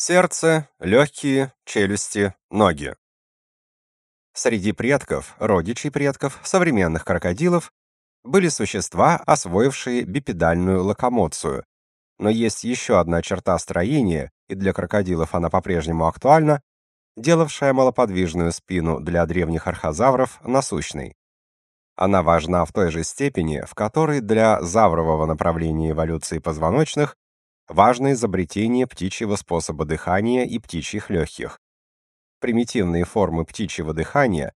Сердце, легкие, челюсти, ноги. Среди предков, родичей предков, современных крокодилов были существа, освоившие бипедальную локомоцию. Но есть еще одна черта строения, и для крокодилов она по-прежнему актуальна, делавшая малоподвижную спину для древних архозавров насущной. Она важна в той же степени, в которой для заврового направления эволюции позвоночных важно изобретение птичьего способа дыхания и птичьих легких. Примитивные формы птичьего дыхания,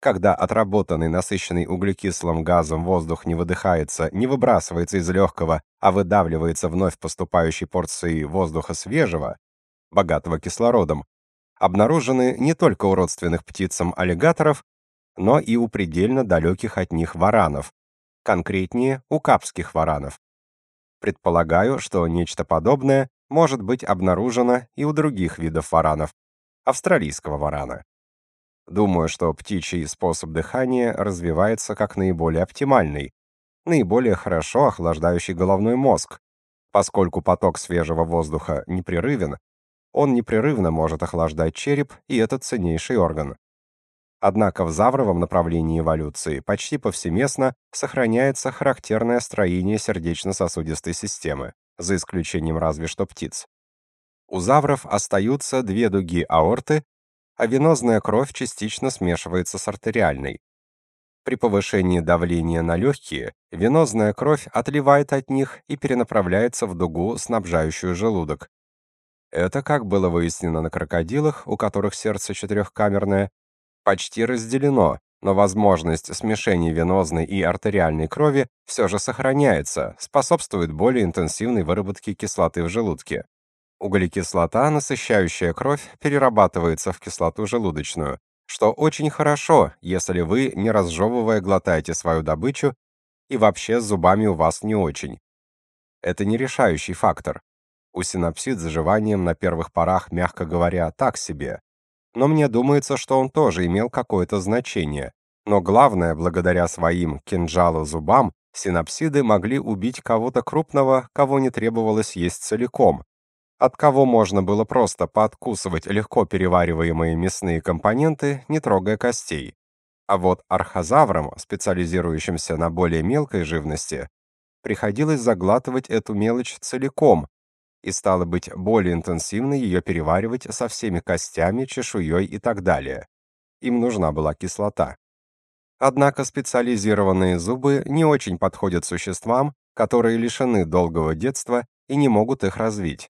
когда отработанный насыщенный углекислым газом воздух не выдыхается, не выбрасывается из легкого, а выдавливается вновь поступающей порцией воздуха свежего, богатого кислородом, обнаружены не только у родственных птицам аллигаторов, но и у предельно далеких от них варанов, конкретнее у капских варанов. Предполагаю, что нечто подобное может быть обнаружено и у других видов варанов, австралийского варана. Думаю, что птичий способ дыхания развивается как наиболее оптимальный, наиболее хорошо охлаждающий головной мозг, поскольку поток свежего воздуха непрерывен, он непрерывно может охлаждать череп, и этот ценнейший орган. Однако в завровом направлении эволюции почти повсеместно сохраняется характерное строение сердечно-сосудистой системы, за исключением разве что птиц. У завров остаются две дуги аорты, а венозная кровь частично смешивается с артериальной. При повышении давления на легкие венозная кровь отливает от них и перенаправляется в дугу, снабжающую желудок. Это, как было выяснено на крокодилах, у которых сердце четырехкамерное, почти разделено, но возможность смешения венозной и артериальной крови все же сохраняется, способствует более интенсивной выработке кислоты в желудке. Углекислота, насыщающая кровь, перерабатывается в кислоту желудочную, что очень хорошо, если вы, не разжевывая, глотаете свою добычу, и вообще с зубами у вас не очень. Это не решающий фактор. У синапсид с заживанием на первых порах, мягко говоря, так себе но мне думается, что он тоже имел какое-то значение. Но главное, благодаря своим кинжалу-зубам, синапсиды могли убить кого-то крупного, кого не требовалось есть целиком, от кого можно было просто пооткусывать легко перевариваемые мясные компоненты, не трогая костей. А вот архозаврам, специализирующимся на более мелкой живности, приходилось заглатывать эту мелочь целиком, и стало быть более интенсивно ее переваривать со всеми костями, чешуей и так далее. Им нужна была кислота. Однако специализированные зубы не очень подходят существам, которые лишены долгого детства и не могут их развить.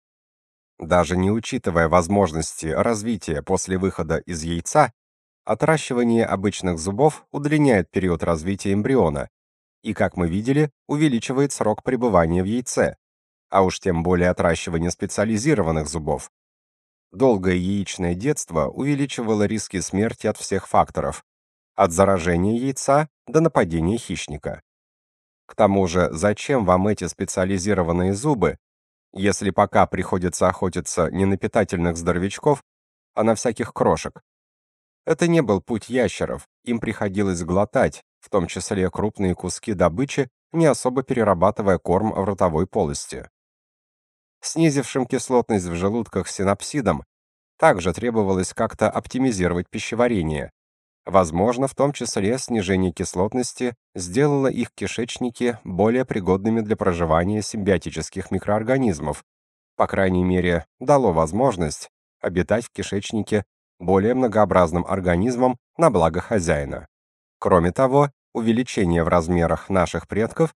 Даже не учитывая возможности развития после выхода из яйца, отращивание обычных зубов удлиняет период развития эмбриона и, как мы видели, увеличивает срок пребывания в яйце, а уж тем более отращивание специализированных зубов. Долгое яичное детство увеличивало риски смерти от всех факторов, от заражения яйца до нападения хищника. К тому же, зачем вам эти специализированные зубы, если пока приходится охотиться не на питательных здоровячков, а на всяких крошек? Это не был путь ящеров, им приходилось глотать, в том числе крупные куски добычи, не особо перерабатывая корм в ротовой полости снизившим кислотность в желудках синапсидам, также требовалось как-то оптимизировать пищеварение. Возможно, в том числе снижение кислотности сделало их кишечники более пригодными для проживания симбиотических микроорганизмов, по крайней мере, дало возможность обитать в кишечнике более многообразным организмам на благо хозяина. Кроме того, увеличение в размерах наших предков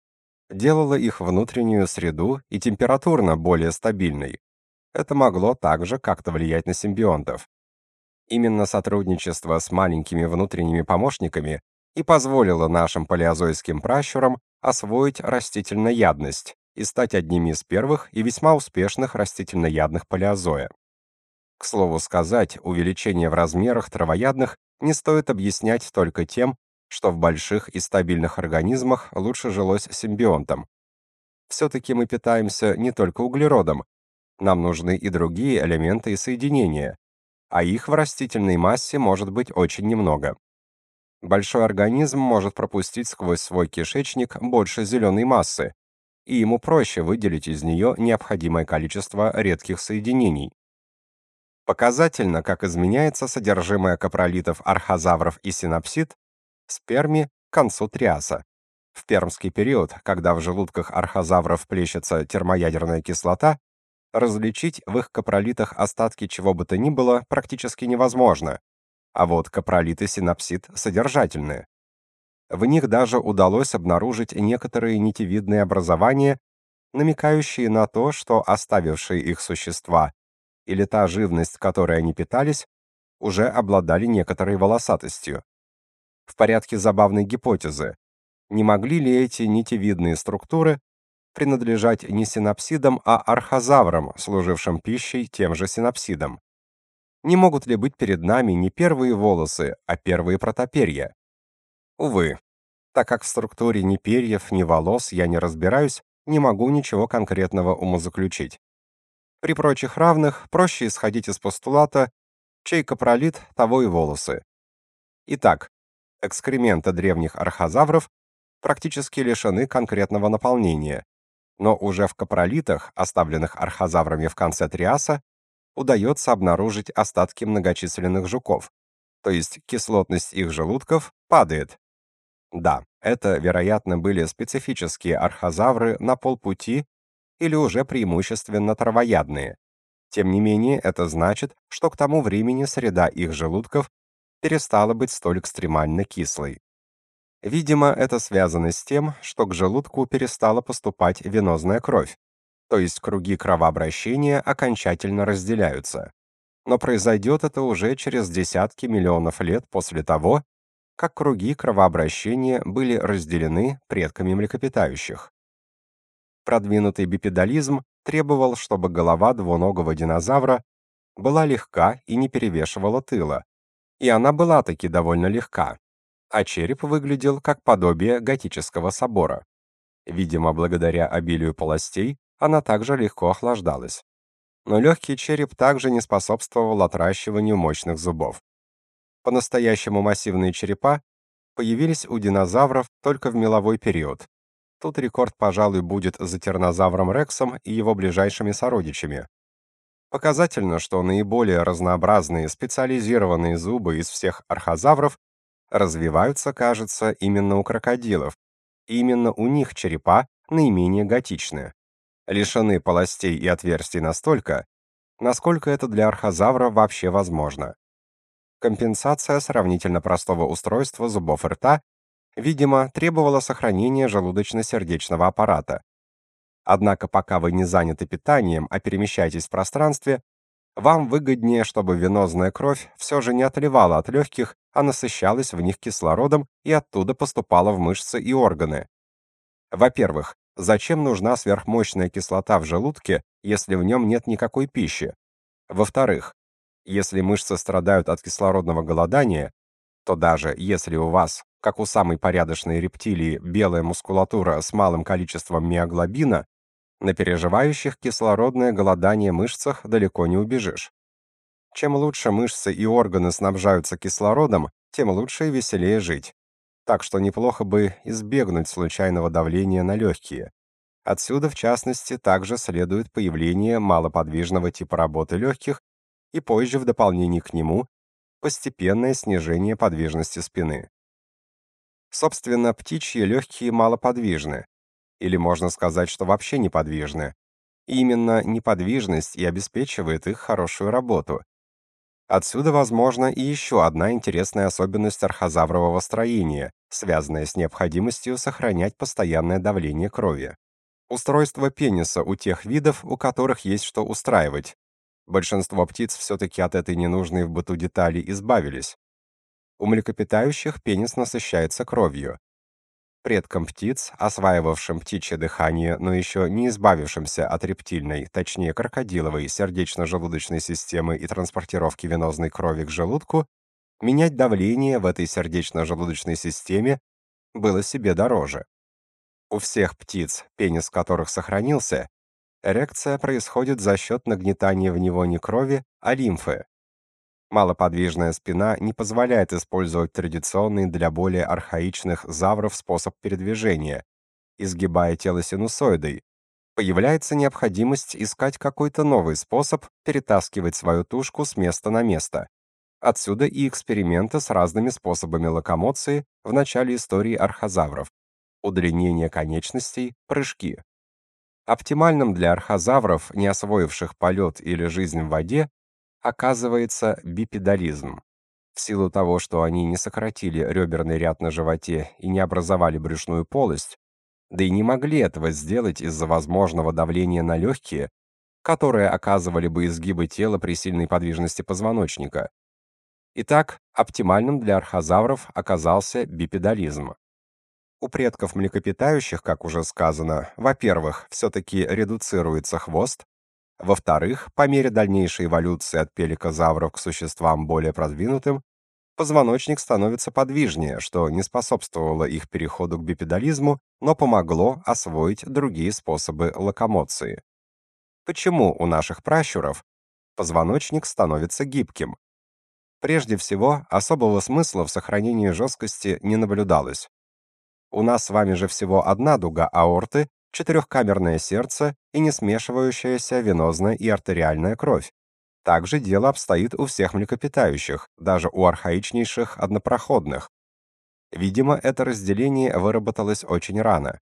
делало их внутреннюю среду и температурно более стабильной. Это могло также как-то влиять на симбионтов. Именно сотрудничество с маленькими внутренними помощниками и позволило нашим палеозойским пращурам освоить растительноядность и стать одними из первых и весьма успешных растительноядных палеозоя. К слову сказать, увеличение в размерах травоядных не стоит объяснять только тем, что в больших и стабильных организмах лучше жилось симбионтам. Все-таки мы питаемся не только углеродом, нам нужны и другие элементы и соединения, а их в растительной массе может быть очень немного. Большой организм может пропустить сквозь свой кишечник больше зеленой массы, и ему проще выделить из нее необходимое количество редких соединений. Показательно, как изменяется содержимое капролитов архозавров и синапсид с Перми к концу Триаса. В пермский период, когда в желудках архозавров плещется термоядерная кислота, различить в их капролитах остатки чего бы то ни было практически невозможно. А вот капролиты синапсид содержательные. В них даже удалось обнаружить некоторые нитевидные образования, намекающие на то, что оставившие их существа или та живность, которой они питались, уже обладали некоторой волосатостью. В порядке забавной гипотезы, не могли ли эти нитевидные структуры принадлежать не синапсидам, а архозаврам, служившим пищей тем же синапсидам? Не могут ли быть перед нами не первые волосы, а первые протоперья? Увы, так как в структуре ни перьев, ни волос я не разбираюсь, не могу ничего конкретного умозаключить. При прочих равных проще исходить из постулата «чей капролит, того и волосы». Итак, экскременты древних архозавров практически лишены конкретного наполнения, но уже в капролитах, оставленных архозаврами в конце Триаса, удается обнаружить остатки многочисленных жуков, то есть кислотность их желудков падает. Да, это, вероятно, были специфические архозавры на полпути или уже преимущественно травоядные. Тем не менее, это значит, что к тому времени среда их желудков перестала быть столь экстремально кислой. Видимо, это связано с тем, что к желудку перестала поступать венозная кровь, то есть круги кровообращения окончательно разделяются. Но произойдет это уже через десятки миллионов лет после того, как круги кровообращения были разделены предками млекопитающих. Продвинутый бипедализм требовал, чтобы голова двуногого динозавра была легка и не перевешивала тыла. И она была таки довольно легка. А череп выглядел как подобие готического собора. Видимо, благодаря обилию полостей, она также легко охлаждалась. Но легкий череп также не способствовал отращиванию мощных зубов. По-настоящему массивные черепа появились у динозавров только в меловой период, Тут рекорд, пожалуй, будет за тернозавром Рексом и его ближайшими сородичами. Показательно, что наиболее разнообразные специализированные зубы из всех архозавров развиваются, кажется, именно у крокодилов. И именно у них черепа наименее готичны. Лишены полостей и отверстий настолько, насколько это для архозавра вообще возможно. Компенсация сравнительно простого устройства зубов рта видимо, требовало сохранения желудочно-сердечного аппарата. Однако пока вы не заняты питанием, а перемещаетесь в пространстве, вам выгоднее, чтобы венозная кровь все же не отливала от легких, а насыщалась в них кислородом и оттуда поступала в мышцы и органы. Во-первых, зачем нужна сверхмощная кислота в желудке, если в нем нет никакой пищи? Во-вторых, если мышцы страдают от кислородного голодания, то даже если у вас как у самой порядочной рептилии белая мускулатура с малым количеством миоглобина, на переживающих кислородное голодание мышцах далеко не убежишь. Чем лучше мышцы и органы снабжаются кислородом, тем лучше и веселее жить. Так что неплохо бы избегнуть случайного давления на легкие. Отсюда, в частности, также следует появление малоподвижного типа работы легких и позже в дополнение к нему постепенное снижение подвижности спины. Собственно, птичьи легкие малоподвижны, или можно сказать, что вообще неподвижны. Именно неподвижность и обеспечивает их хорошую работу. Отсюда, возможно, и еще одна интересная особенность архозаврового строения, связанная с необходимостью сохранять постоянное давление крови. Устройство пениса у тех видов, у которых есть что устраивать. Большинство птиц все-таки от этой ненужной в быту детали избавились. У млекопитающих пенис насыщается кровью. Предкам птиц, осваивавшим птичье дыхание, но еще не избавившимся от рептильной, точнее крокодиловой, сердечно-желудочной системы и транспортировки венозной крови к желудку, менять давление в этой сердечно-желудочной системе было себе дороже. У всех птиц, пенис которых сохранился, эрекция происходит за счет нагнетания в него не крови, а лимфы, Малоподвижная спина не позволяет использовать традиционный для более архаичных завров способ передвижения, изгибая тело синусоидой, появляется необходимость искать какой-то новый способ перетаскивать свою тушку с места на место. Отсюда и эксперименты с разными способами локомоции в начале истории архозавров. Удлинение конечностей, прыжки. Оптимальным для архозавров, не освоивших полет или жизнь в воде, оказывается бипедализм. В силу того, что они не сократили реберный ряд на животе и не образовали брюшную полость, да и не могли этого сделать из-за возможного давления на легкие, которые оказывали бы изгибы тела при сильной подвижности позвоночника. Итак, оптимальным для архозавров оказался бипедализм. У предков млекопитающих, как уже сказано, во-первых, все-таки редуцируется хвост, во-вторых, по мере дальнейшей эволюции от пеликозавров к существам более продвинутым, позвоночник становится подвижнее, что не способствовало их переходу к бипедализму, но помогло освоить другие способы локомоции. Почему у наших пращуров позвоночник становится гибким? Прежде всего, особого смысла в сохранении жесткости не наблюдалось. У нас с вами же всего одна дуга аорты, четырехкамерное сердце и не смешивающаяся венозная и артериальная кровь. Так же дело обстоит у всех млекопитающих, даже у архаичнейших однопроходных. Видимо, это разделение выработалось очень рано.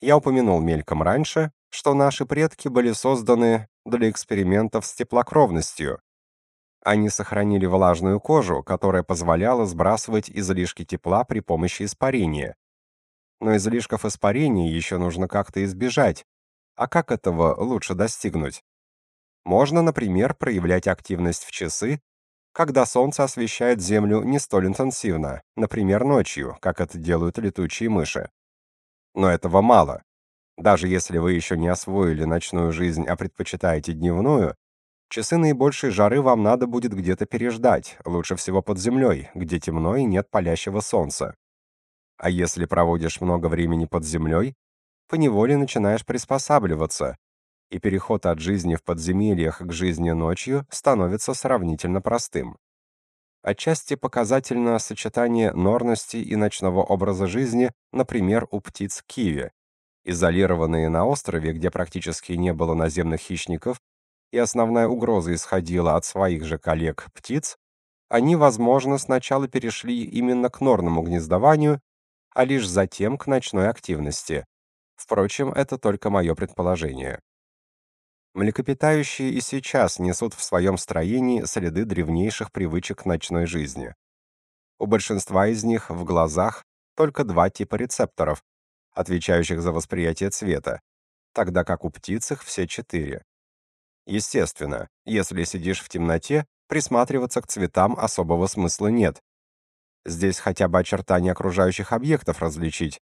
Я упомянул мельком раньше, что наши предки были созданы для экспериментов с теплокровностью. Они сохранили влажную кожу, которая позволяла сбрасывать излишки тепла при помощи испарения но излишков испарения еще нужно как-то избежать. А как этого лучше достигнуть? Можно, например, проявлять активность в часы, когда солнце освещает Землю не столь интенсивно, например, ночью, как это делают летучие мыши. Но этого мало. Даже если вы еще не освоили ночную жизнь, а предпочитаете дневную, часы наибольшей жары вам надо будет где-то переждать, лучше всего под землей, где темно и нет палящего солнца. А если проводишь много времени под землей, поневоле начинаешь приспосабливаться, и переход от жизни в подземельях к жизни ночью становится сравнительно простым. Отчасти показательно сочетание норности и ночного образа жизни, например, у птиц киви. Изолированные на острове, где практически не было наземных хищников, и основная угроза исходила от своих же коллег-птиц, они, возможно, сначала перешли именно к норному гнездованию а лишь затем к ночной активности. Впрочем, это только мое предположение. Млекопитающие и сейчас несут в своем строении следы древнейших привычек ночной жизни. У большинства из них в глазах только два типа рецепторов, отвечающих за восприятие цвета, тогда как у птиц их все четыре. Естественно, если сидишь в темноте, присматриваться к цветам особого смысла нет, Здесь хотя бы очертания окружающих объектов различить.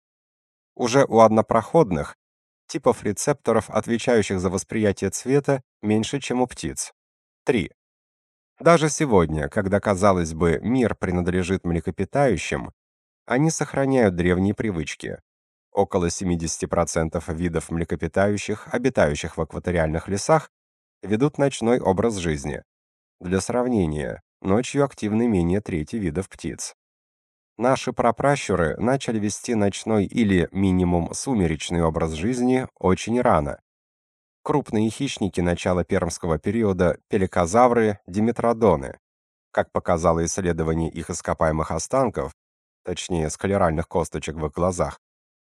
Уже у однопроходных типов рецепторов, отвечающих за восприятие цвета, меньше, чем у птиц. 3. Даже сегодня, когда, казалось бы, мир принадлежит млекопитающим, они сохраняют древние привычки. Около 70% видов млекопитающих, обитающих в экваториальных лесах, ведут ночной образ жизни. Для сравнения, ночью активны менее трети видов птиц. Наши прапращуры начали вести ночной или минимум сумеречный образ жизни очень рано. Крупные хищники начала пермского периода, пеликозавры, диметродоны. Как показало исследование их ископаемых останков, точнее склеральных косточек в их глазах,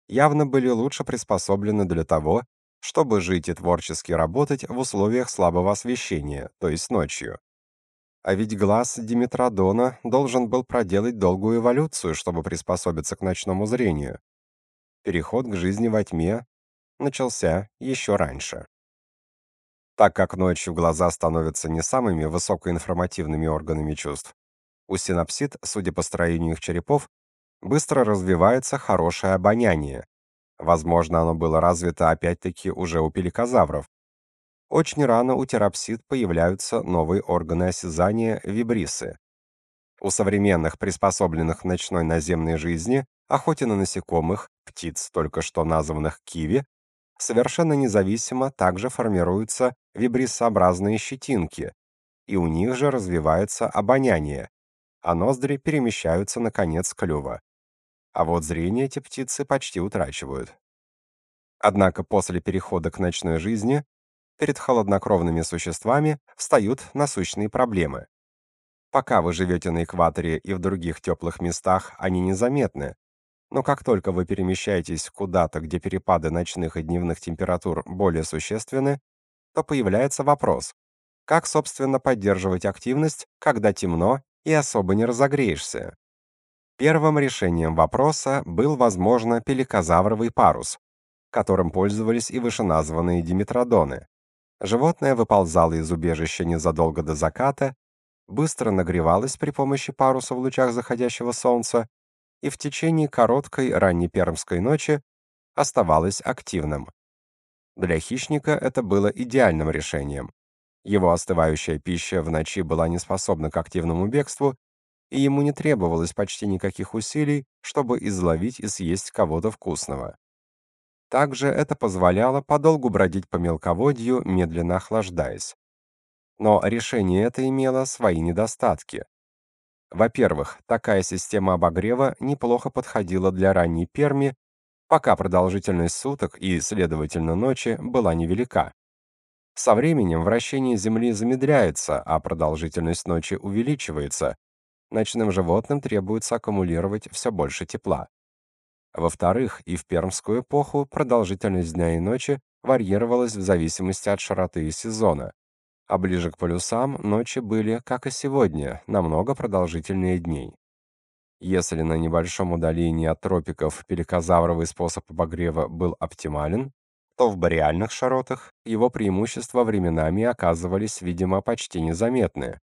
явно были лучше приспособлены для того, чтобы жить и творчески работать в условиях слабого освещения, то есть ночью. А ведь глаз Димитродона должен был проделать долгую эволюцию, чтобы приспособиться к ночному зрению. Переход к жизни во тьме начался еще раньше. Так как ночью глаза становятся не самыми высокоинформативными органами чувств, у синапсид, судя по строению их черепов, быстро развивается хорошее обоняние. Возможно, оно было развито опять-таки уже у пеликозавров, очень рано у терапсид появляются новые органы осязания вибрисы. У современных, приспособленных к ночной наземной жизни, охоте на насекомых, птиц, только что названных киви, совершенно независимо также формируются вибрисообразные щетинки, и у них же развивается обоняние, а ноздри перемещаются на конец клюва. А вот зрение эти птицы почти утрачивают. Однако после перехода к ночной жизни перед холоднокровными существами встают насущные проблемы. Пока вы живете на экваторе и в других теплых местах, они незаметны. Но как только вы перемещаетесь куда-то, где перепады ночных и дневных температур более существенны, то появляется вопрос: как собственно поддерживать активность, когда темно и особо не разогреешься? Первым решением вопроса был, возможно, пеликозавровый парус, которым пользовались и вышеназванные диметродоны. Животное выползало из убежища незадолго до заката, быстро нагревалось при помощи паруса в лучах заходящего солнца и в течение короткой раннепермской ночи оставалось активным. Для хищника это было идеальным решением. Его остывающая пища в ночи была не способна к активному бегству, и ему не требовалось почти никаких усилий, чтобы изловить и съесть кого-то вкусного. Также это позволяло подолгу бродить по мелководью, медленно охлаждаясь. Но решение это имело свои недостатки. Во-первых, такая система обогрева неплохо подходила для ранней Перми, пока продолжительность суток и, следовательно, ночи была невелика. Со временем вращение Земли замедляется, а продолжительность ночи увеличивается. Ночным животным требуется аккумулировать все больше тепла. Во-вторых, и в пермскую эпоху продолжительность дня и ночи варьировалась в зависимости от широты сезона, а ближе к полюсам ночи были, как и сегодня, намного продолжительнее дней. Если на небольшом удалении от тропиков пеликозавровый способ обогрева был оптимален, то в бореальных широтах его преимущества временами оказывались, видимо, почти незаметны.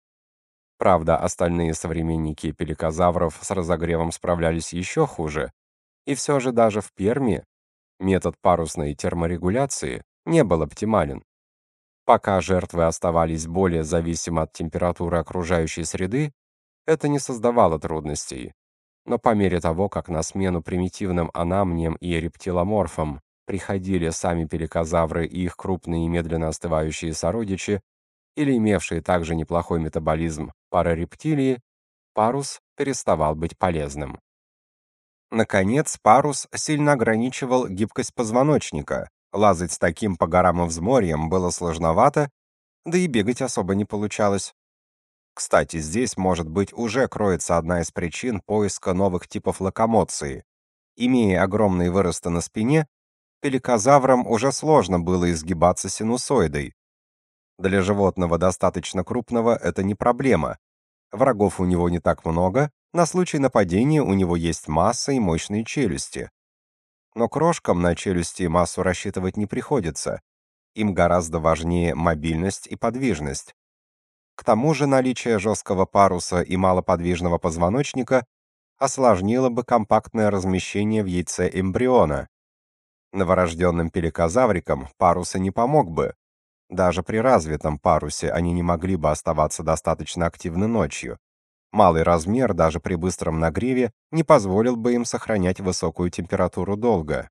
Правда, остальные современники пеликозавров с разогревом справлялись еще хуже, и все же даже в Перми метод парусной терморегуляции не был оптимален. Пока жертвы оставались более зависимы от температуры окружающей среды, это не создавало трудностей. Но по мере того, как на смену примитивным анамниям и рептиломорфам приходили сами пеликозавры и их крупные и медленно остывающие сородичи, или имевшие также неплохой метаболизм парарептилии, парус переставал быть полезным. Наконец, парус сильно ограничивал гибкость позвоночника. Лазать с таким по горам и взморьям было сложновато, да и бегать особо не получалось. Кстати, здесь, может быть, уже кроется одна из причин поиска новых типов локомоции. Имея огромные выросты на спине, пеликозаврам уже сложно было изгибаться синусоидой. Для животного достаточно крупного это не проблема. Врагов у него не так много, на случай нападения у него есть масса и мощные челюсти. Но крошкам на челюсти массу рассчитывать не приходится. Им гораздо важнее мобильность и подвижность. К тому же наличие жесткого паруса и малоподвижного позвоночника осложнило бы компактное размещение в яйце эмбриона. Новорожденным пеликозаврикам паруса не помог бы. Даже при развитом парусе они не могли бы оставаться достаточно активны ночью. Малый размер даже при быстром нагреве не позволил бы им сохранять высокую температуру долго.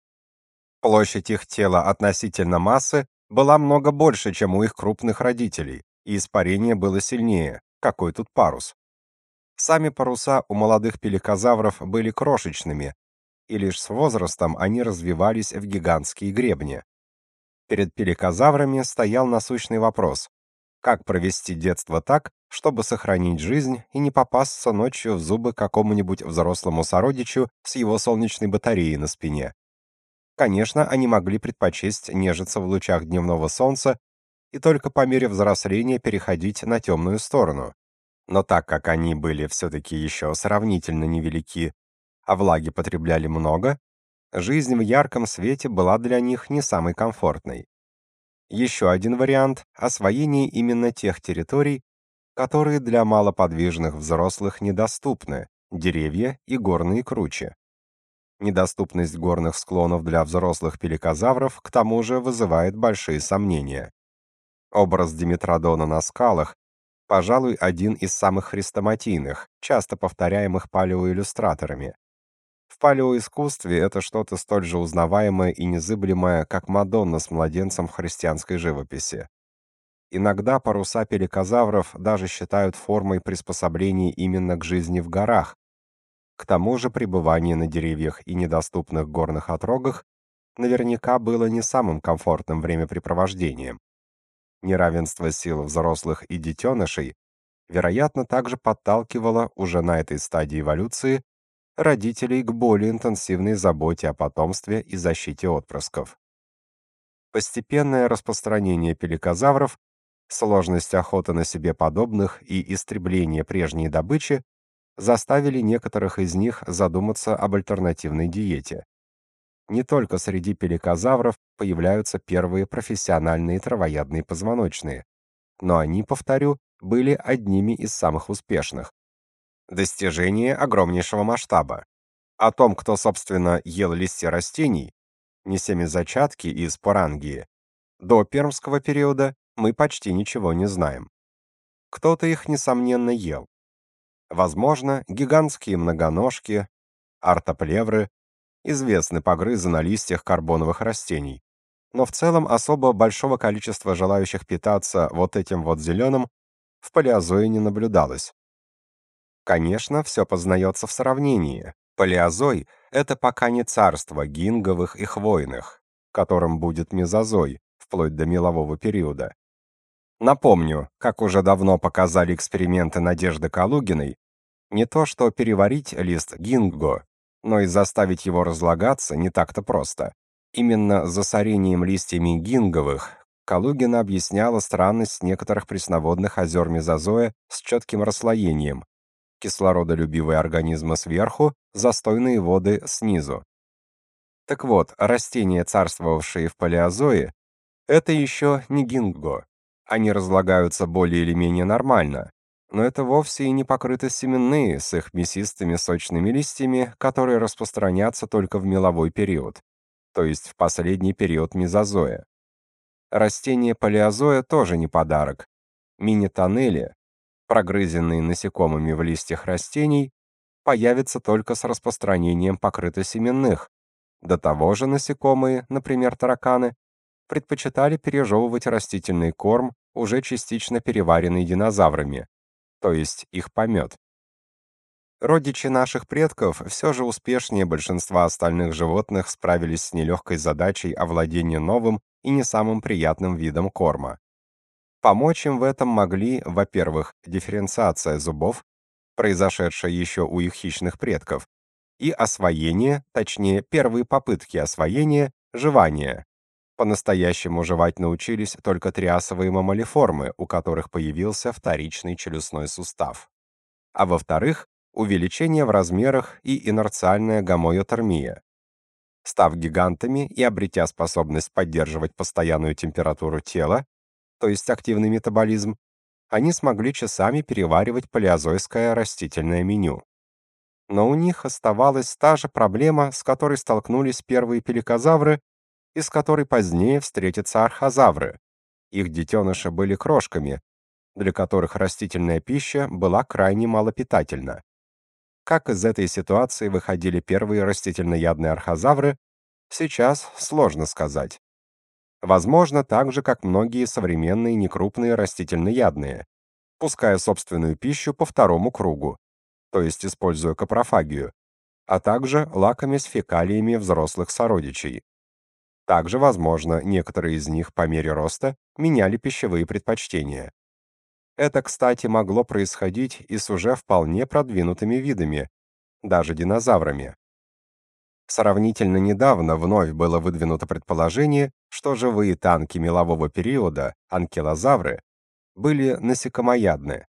Площадь их тела относительно массы была много больше, чем у их крупных родителей, и испарение было сильнее. Какой тут парус? Сами паруса у молодых пеликозавров были крошечными, и лишь с возрастом они развивались в гигантские гребни. Перед пеликозаврами стоял насущный вопрос: как провести детство так, чтобы сохранить жизнь и не попасться ночью в зубы какому-нибудь взрослому сородичу с его солнечной батареей на спине. Конечно, они могли предпочесть нежиться в лучах дневного солнца и только по мере взросления переходить на темную сторону. Но так как они были все-таки еще сравнительно невелики, а влаги потребляли много, жизнь в ярком свете была для них не самой комфортной. Еще один вариант – освоение именно тех территорий, которые для малоподвижных взрослых недоступны – деревья и горные кручи. Недоступность горных склонов для взрослых пеликозавров к тому же вызывает большие сомнения. Образ Димитродона на скалах, пожалуй, один из самых хрестоматийных, часто повторяемых палеоиллюстраторами. В палеоискусстве это что-то столь же узнаваемое и незыблемое, как Мадонна с младенцем в христианской живописи. Иногда паруса пеликозавров даже считают формой приспособления именно к жизни в горах. К тому же пребывание на деревьях и недоступных горных отрогах наверняка было не самым комфортным времяпрепровождением. Неравенство сил взрослых и детенышей, вероятно, также подталкивало уже на этой стадии эволюции родителей к более интенсивной заботе о потомстве и защите отпрысков. Постепенное распространение пеликозавров, сложность охоты на себе подобных и истребление прежней добычи заставили некоторых из них задуматься об альтернативной диете. Не только среди пеликозавров появляются первые профессиональные травоядные позвоночные, но они, повторю, были одними из самых успешных. Достижение огромнейшего масштаба. О том, кто, собственно, ел листья растений, не семизачатки и спорангии, до пермского периода мы почти ничего не знаем. Кто-то их, несомненно, ел. Возможно, гигантские многоножки, артоплевры, известны погрызы на листьях карбоновых растений. Но в целом особо большого количества желающих питаться вот этим вот зеленым в палеозое не наблюдалось. Конечно, все познается в сравнении. Палеозой — это пока не царство гинговых и хвойных, которым будет мезозой, вплоть до мелового периода. Напомню, как уже давно показали эксперименты Надежды Калугиной, не то что переварить лист гинго, но и заставить его разлагаться не так-то просто. Именно засорением листьями гинговых Калугина объясняла странность некоторых пресноводных озер мезозоя с четким расслоением. Кислородолюбивые организмы сверху, застойные воды снизу. Так вот, растения, царствовавшие в палеозое, это еще не гинго. Они разлагаются более или менее нормально, но это вовсе и не покрыты семенные с их мясистыми сочными листьями, которые распространятся только в меловой период, то есть в последний период мезозоя. Растения палеозоя тоже не подарок. Мини-тоннели, прогрызенные насекомыми в листьях растений, появятся только с распространением покрытосеменных. До того же насекомые, например, тараканы, предпочитали пережевывать растительный корм, уже частично переваренный динозаврами, то есть их помет. Родичи наших предков все же успешнее большинства остальных животных справились с нелегкой задачей овладения новым и не самым приятным видом корма. Помочь им в этом могли, во-первых, дифференциация зубов, произошедшая еще у их хищных предков, и освоение, точнее, первые попытки освоения, жевания, по-настоящему жевать научились только триасовые мамалиформы, у которых появился вторичный челюстной сустав. А во-вторых, увеличение в размерах и инерциальная гомоиотермия. Став гигантами и обретя способность поддерживать постоянную температуру тела, то есть активный метаболизм, они смогли часами переваривать палеозойское растительное меню. Но у них оставалась та же проблема, с которой столкнулись первые пеликозавры из которой позднее встретятся архозавры. Их детеныши были крошками, для которых растительная пища была крайне малопитательна. Как из этой ситуации выходили первые растительноядные архозавры, сейчас сложно сказать. Возможно, так же, как многие современные некрупные растительноядные, пуская собственную пищу по второму кругу, то есть используя капрофагию, а также лакомясь фекалиями взрослых сородичей. Также, возможно, некоторые из них по мере роста меняли пищевые предпочтения. Это, кстати, могло происходить и с уже вполне продвинутыми видами, даже динозаврами. Сравнительно недавно вновь было выдвинуто предположение, что живые танки мелового периода, анкилозавры, были насекомоядны.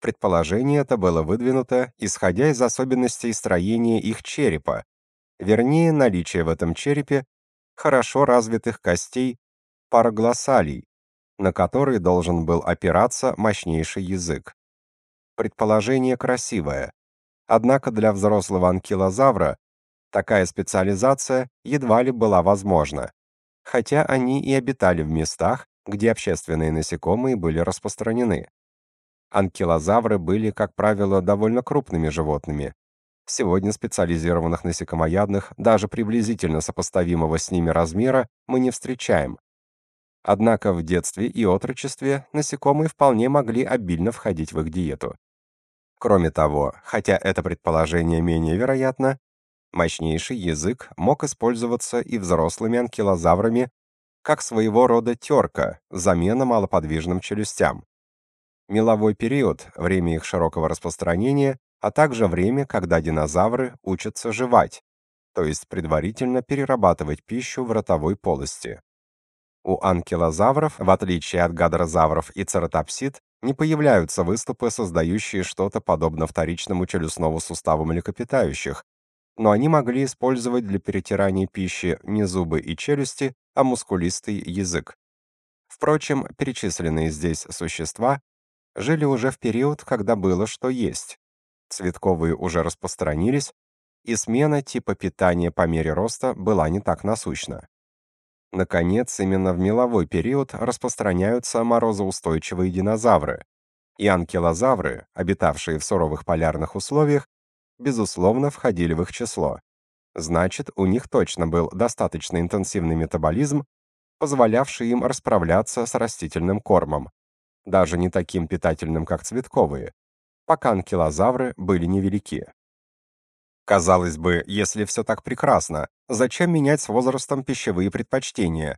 Предположение это было выдвинуто, исходя из особенностей строения их черепа, вернее, наличия в этом черепе хорошо развитых костей параглоссалий, на которые должен был опираться мощнейший язык. Предположение красивое, однако для взрослого анкилозавра такая специализация едва ли была возможна, хотя они и обитали в местах, где общественные насекомые были распространены. Анкилозавры были, как правило, довольно крупными животными, Сегодня специализированных насекомоядных, даже приблизительно сопоставимого с ними размера, мы не встречаем. Однако в детстве и отрочестве насекомые вполне могли обильно входить в их диету. Кроме того, хотя это предположение менее вероятно, Мощнейший язык мог использоваться и взрослыми анкилозаврами как своего рода терка, замена малоподвижным челюстям. Меловой период, время их широкого распространения, а также время, когда динозавры учатся жевать, то есть предварительно перерабатывать пищу в ротовой полости. У анкилозавров, в отличие от гадрозавров и цератопсид, не появляются выступы, создающие что-то подобно вторичному челюстному суставу млекопитающих, но они могли использовать для перетирания пищи не зубы и челюсти, а мускулистый язык. Впрочем, перечисленные здесь существа жили уже в период, когда было что есть. Цветковые уже распространились, и смена типа питания по мере роста была не так насущна. Наконец, именно в меловой период распространяются морозоустойчивые динозавры, и анкилозавры, обитавшие в суровых полярных условиях, безусловно, входили в их число. Значит, у них точно был достаточно интенсивный метаболизм, позволявший им расправляться с растительным кормом, даже не таким питательным, как цветковые, пока анкилозавры были невелики. Казалось бы, если все так прекрасно, зачем менять с возрастом пищевые предпочтения?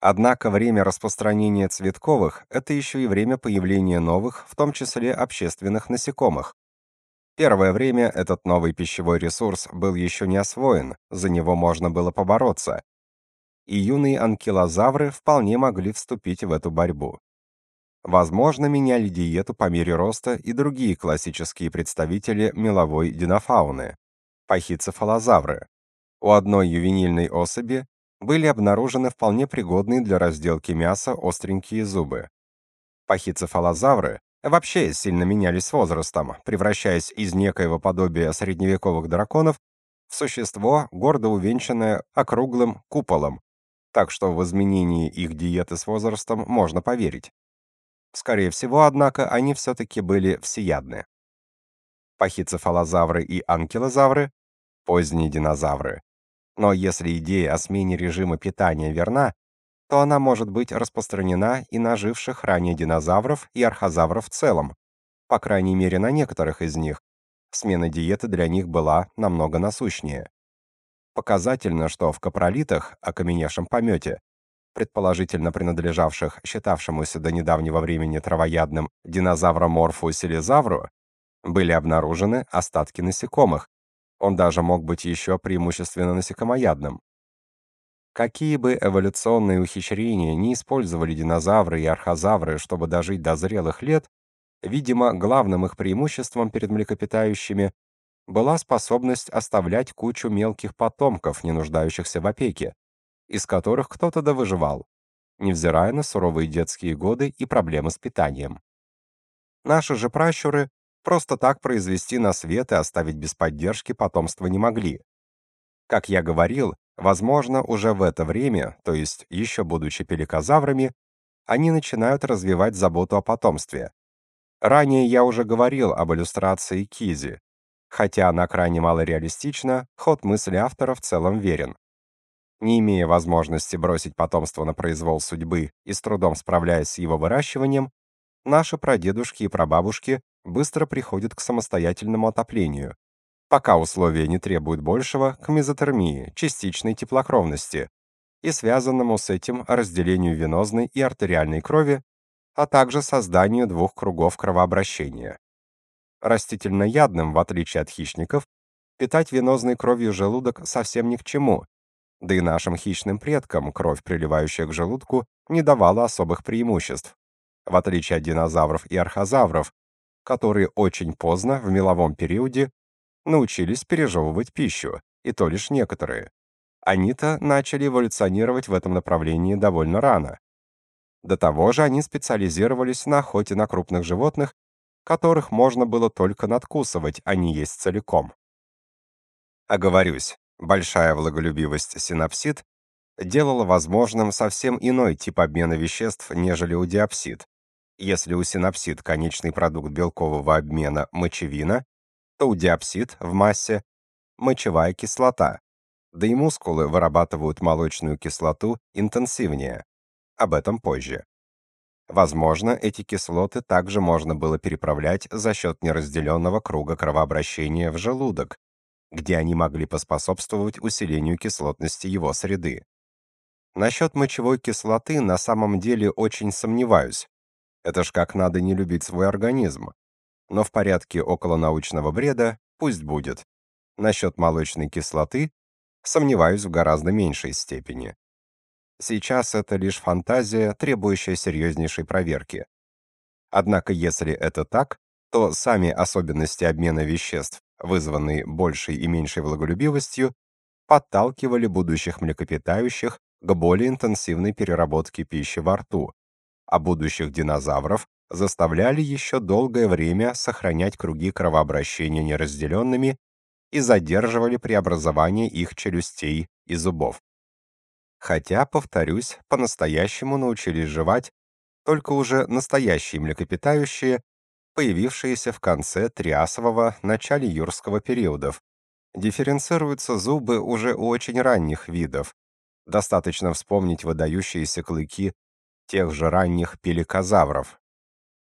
Однако время распространения цветковых – это еще и время появления новых, в том числе общественных насекомых. Первое время этот новый пищевой ресурс был еще не освоен, за него можно было побороться. И юные анкилозавры вполне могли вступить в эту борьбу. Возможно, меняли диету по мере роста и другие классические представители меловой динофауны – пахицефалозавры. У одной ювенильной особи были обнаружены вполне пригодные для разделки мяса остренькие зубы. Пахицефалозавры вообще сильно менялись с возрастом, превращаясь из некоего подобия средневековых драконов в существо, гордо увенчанное округлым куполом, так что в изменении их диеты с возрастом можно поверить. Скорее всего, однако, они все-таки были всеядны. Пахицефалозавры и анкилозавры – поздние динозавры. Но если идея о смене режима питания верна, то она может быть распространена и на живших ранее динозавров и архозавров в целом, по крайней мере на некоторых из них. Смена диеты для них была намного насущнее. Показательно, что в капролитах, окаменевшем помете, предположительно принадлежавших считавшемуся до недавнего времени травоядным динозавроморфу селезавру, были обнаружены остатки насекомых. Он даже мог быть еще преимущественно насекомоядным. Какие бы эволюционные ухищрения не использовали динозавры и архозавры, чтобы дожить до зрелых лет, видимо, главным их преимуществом перед млекопитающими была способность оставлять кучу мелких потомков, не нуждающихся в опеке, из которых кто-то довыживал, невзирая на суровые детские годы и проблемы с питанием. Наши же пращуры просто так произвести на свет и оставить без поддержки потомство не могли. Как я говорил, возможно, уже в это время, то есть еще будучи пеликозаврами, они начинают развивать заботу о потомстве. Ранее я уже говорил об иллюстрации Кизи. Хотя она крайне малореалистична, ход мысли автора в целом верен. Не имея возможности бросить потомство на произвол судьбы и с трудом справляясь с его выращиванием, наши прадедушки и прабабушки быстро приходят к самостоятельному отоплению, пока условия не требуют большего, к мезотермии, частичной теплокровности и связанному с этим разделению венозной и артериальной крови, а также созданию двух кругов кровообращения. Растительноядным, в отличие от хищников, питать венозной кровью желудок совсем ни к чему, да и нашим хищным предкам кровь, приливающая к желудку, не давала особых преимуществ, в отличие от динозавров и архозавров, которые очень поздно, в меловом периоде, научились пережевывать пищу, и то лишь некоторые. Они-то начали эволюционировать в этом направлении довольно рано. До того же они специализировались на охоте на крупных животных, которых можно было только надкусывать, а не есть целиком. Оговорюсь, Большая влаголюбивость синапсид делала возможным совсем иной тип обмена веществ, нежели у диапсид. Если у синапсид конечный продукт белкового обмена мочевина, то у диапсид в массе мочевая кислота, да и мускулы вырабатывают молочную кислоту интенсивнее. Об этом позже. Возможно, эти кислоты также можно было переправлять за счет неразделенного круга кровообращения в желудок, где они могли поспособствовать усилению кислотности его среды. Насчет мочевой кислоты на самом деле очень сомневаюсь. Это ж как надо не любить свой организм. Но в порядке околонаучного бреда пусть будет. Насчет молочной кислоты сомневаюсь в гораздо меньшей степени. Сейчас это лишь фантазия, требующая серьезнейшей проверки. Однако если это так, то сами особенности обмена веществ, вызванные большей и меньшей влаголюбивостью, подталкивали будущих млекопитающих к более интенсивной переработке пищи во рту, а будущих динозавров заставляли еще долгое время сохранять круги кровообращения неразделенными и задерживали преобразование их челюстей и зубов. Хотя, повторюсь, по-настоящему научились жевать только уже настоящие млекопитающие, появившиеся в конце Триасового, начале юрского периодов. Дифференцируются зубы уже у очень ранних видов. Достаточно вспомнить выдающиеся клыки тех же ранних пеликозавров.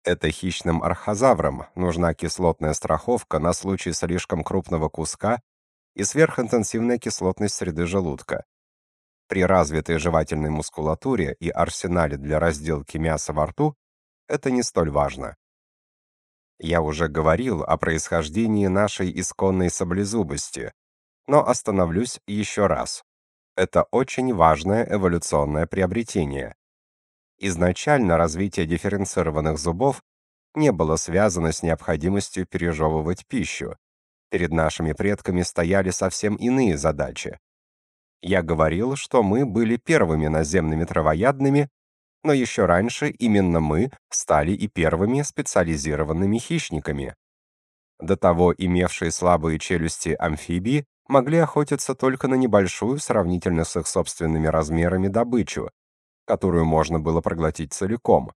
Это хищным архозаврам нужна кислотная страховка на случай слишком крупного куска и сверхинтенсивная кислотность среды желудка. При развитой жевательной мускулатуре и арсенале для разделки мяса во рту это не столь важно. Я уже говорил о происхождении нашей исконной саблезубости, но остановлюсь еще раз. Это очень важное эволюционное приобретение. Изначально развитие дифференцированных зубов не было связано с необходимостью пережевывать пищу. Перед нашими предками стояли совсем иные задачи. Я говорил, что мы были первыми наземными травоядными, но еще раньше именно мы стали и первыми специализированными хищниками. До того имевшие слабые челюсти амфибии могли охотиться только на небольшую сравнительно с их собственными размерами добычу, которую можно было проглотить целиком.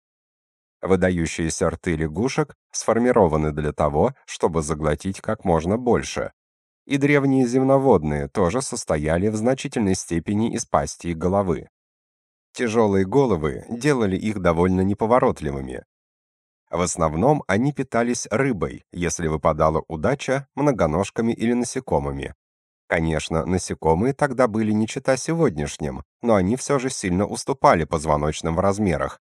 Выдающиеся рты лягушек сформированы для того, чтобы заглотить как можно больше и древние земноводные тоже состояли в значительной степени из пасти и головы. Тяжелые головы делали их довольно неповоротливыми. В основном они питались рыбой, если выпадала удача, многоножками или насекомыми. Конечно, насекомые тогда были не чета сегодняшним, но они все же сильно уступали позвоночным в размерах.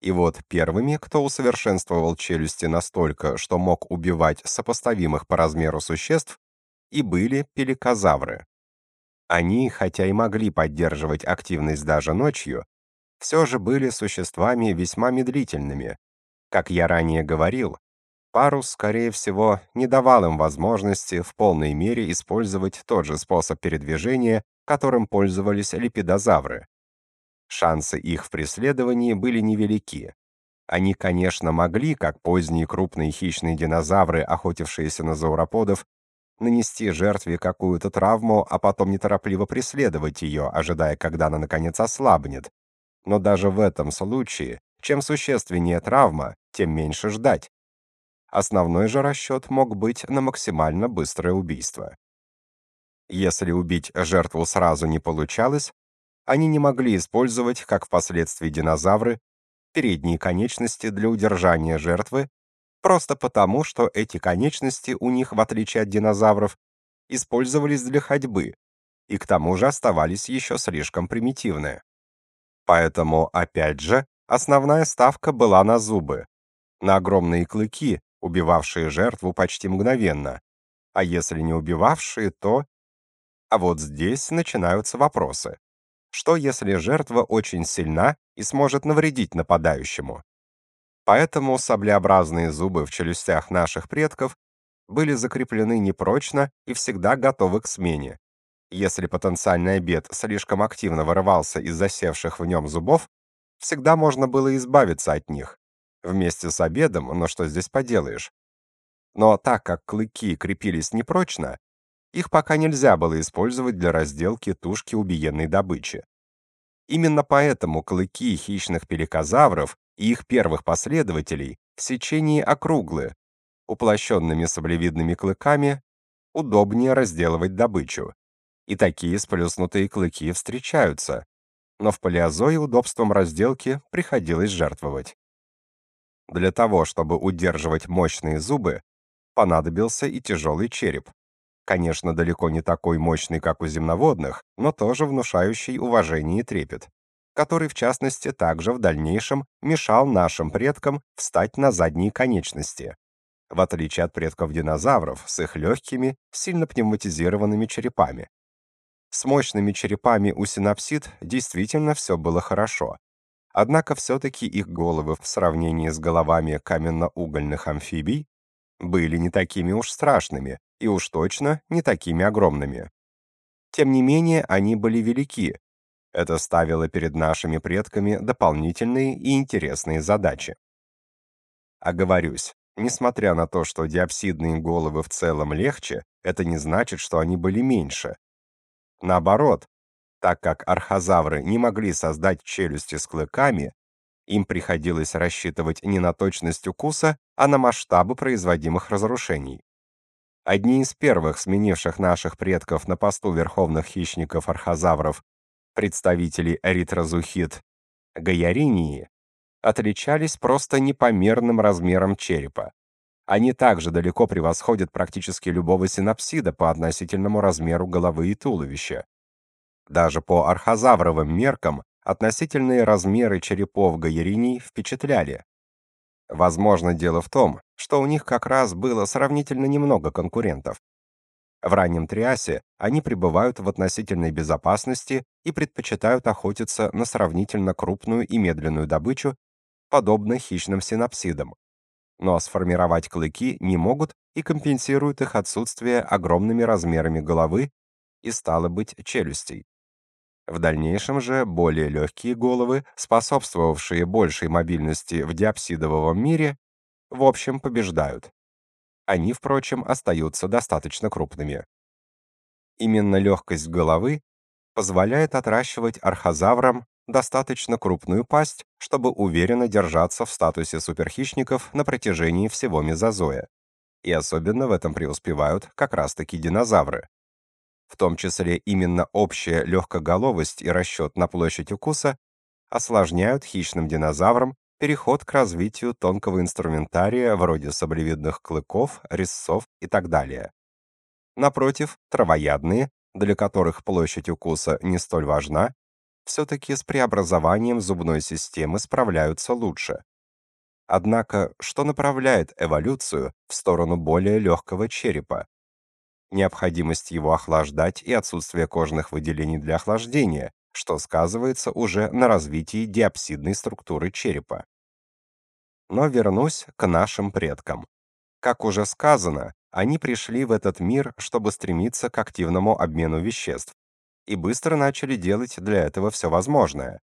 И вот первыми, кто усовершенствовал челюсти настолько, что мог убивать сопоставимых по размеру существ, и были пеликозавры. Они, хотя и могли поддерживать активность даже ночью, все же были существами весьма медлительными. Как я ранее говорил, парус, скорее всего, не давал им возможности в полной мере использовать тот же способ передвижения, которым пользовались липидозавры. Шансы их в преследовании были невелики. Они, конечно, могли, как поздние крупные хищные динозавры, охотившиеся на зауроподов, нанести жертве какую-то травму, а потом неторопливо преследовать ее, ожидая, когда она наконец ослабнет. Но даже в этом случае, чем существеннее травма, тем меньше ждать. Основной же расчет мог быть на максимально быстрое убийство. Если убить жертву сразу не получалось, они не могли использовать, как впоследствии динозавры, передние конечности для удержания жертвы просто потому, что эти конечности у них, в отличие от динозавров, использовались для ходьбы и к тому же оставались еще слишком примитивные. Поэтому, опять же, основная ставка была на зубы, на огромные клыки, убивавшие жертву почти мгновенно, а если не убивавшие, то... А вот здесь начинаются вопросы. Что если жертва очень сильна и сможет навредить нападающему? Поэтому саблеобразные зубы в челюстях наших предков были закреплены непрочно и всегда готовы к смене. Если потенциальный обед слишком активно вырывался из засевших в нем зубов, всегда можно было избавиться от них. Вместе с обедом, но что здесь поделаешь? Но так как клыки крепились непрочно, их пока нельзя было использовать для разделки тушки убиенной добычи. Именно поэтому клыки хищных пеликозавров и их первых последователей в сечении округлы, уплощенными саблевидными клыками удобнее разделывать добычу. И такие сплюснутые клыки встречаются, но в палеозое удобством разделки приходилось жертвовать. Для того, чтобы удерживать мощные зубы, понадобился и тяжелый череп. Конечно, далеко не такой мощный, как у земноводных, но тоже внушающий уважение и трепет, который, в частности, также в дальнейшем мешал нашим предкам встать на задние конечности, в отличие от предков динозавров с их легкими, сильно пневматизированными черепами. С мощными черепами у синапсид действительно все было хорошо. Однако все-таки их головы в сравнении с головами каменно-угольных амфибий были не такими уж страшными и уж точно не такими огромными. Тем не менее, они были велики. Это ставило перед нашими предками дополнительные и интересные задачи. Оговорюсь, несмотря на то, что диапсидные головы в целом легче, это не значит, что они были меньше. Наоборот, так как архозавры не могли создать челюсти с клыками, им приходилось рассчитывать не на точность укуса, а на масштабы производимых разрушений. Одни из первых сменивших наших предков на посту верховных хищников архозавров, представители эритрозухит гаяринии, отличались просто непомерным размером черепа. Они также далеко превосходят практически любого синапсида по относительному размеру головы и туловища. Даже по архозавровым меркам относительные размеры черепов гаяриней впечатляли. Возможно, дело в том, что у них как раз было сравнительно немного конкурентов. В раннем триасе они пребывают в относительной безопасности и предпочитают охотиться на сравнительно крупную и медленную добычу, подобно хищным синапсидам но сформировать клыки не могут и компенсируют их отсутствие огромными размерами головы и, стало быть, челюстей. В дальнейшем же более легкие головы, способствовавшие большей мобильности в диапсидовом мире, в общем побеждают. Они, впрочем, остаются достаточно крупными. Именно легкость головы позволяет отращивать архозаврам достаточно крупную пасть, чтобы уверенно держаться в статусе суперхищников на протяжении всего мезозоя. И особенно в этом преуспевают как раз-таки динозавры. В том числе именно общая легкоголовость и расчет на площадь укуса осложняют хищным динозаврам переход к развитию тонкого инструментария вроде саблевидных клыков, резцов и так далее. Напротив, травоядные, для которых площадь укуса не столь важна, все-таки с преобразованием зубной системы справляются лучше. Однако, что направляет эволюцию в сторону более легкого черепа? Необходимость его охлаждать и отсутствие кожных выделений для охлаждения, что сказывается уже на развитии диапсидной структуры черепа. Но вернусь к нашим предкам. Как уже сказано, они пришли в этот мир, чтобы стремиться к активному обмену веществ, и быстро начали делать для этого все возможное.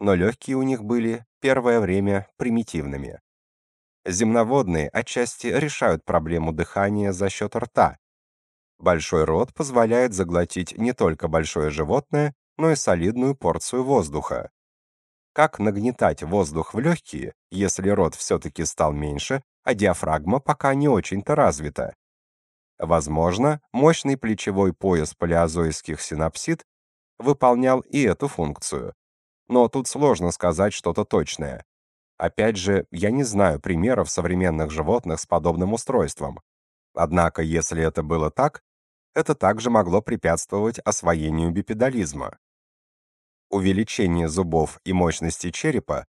Но легкие у них были первое время примитивными. Земноводные отчасти решают проблему дыхания за счет рта. Большой рот позволяет заглотить не только большое животное, но и солидную порцию воздуха. Как нагнетать воздух в легкие, если рот все-таки стал меньше, а диафрагма пока не очень-то развита? Возможно, мощный плечевой пояс палеозойских синапсид выполнял и эту функцию. Но тут сложно сказать что-то точное. Опять же, я не знаю примеров современных животных с подобным устройством. Однако, если это было так, это также могло препятствовать освоению бипедализма. Увеличение зубов и мощности черепа,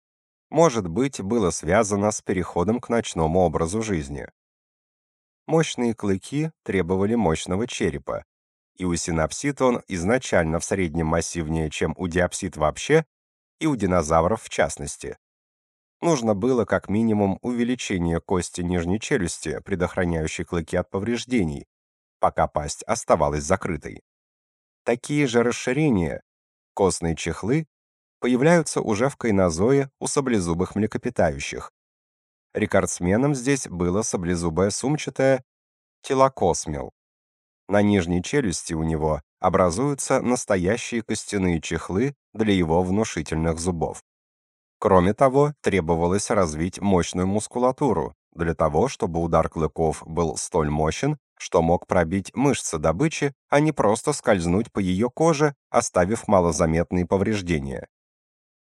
может быть, было связано с переходом к ночному образу жизни. Мощные клыки требовали мощного черепа, и у синапсид он изначально в среднем массивнее, чем у диапсид вообще, и у динозавров в частности. Нужно было как минимум увеличение кости нижней челюсти, предохраняющей клыки от повреждений, пока пасть оставалась закрытой. Такие же расширения, костные чехлы, появляются уже в кайнозое у саблезубых млекопитающих, Рекордсменом здесь было саблезубое сумчатое телокосмил. На нижней челюсти у него образуются настоящие костяные чехлы для его внушительных зубов. Кроме того, требовалось развить мощную мускулатуру для того, чтобы удар клыков был столь мощен, что мог пробить мышцы добычи, а не просто скользнуть по ее коже, оставив малозаметные повреждения.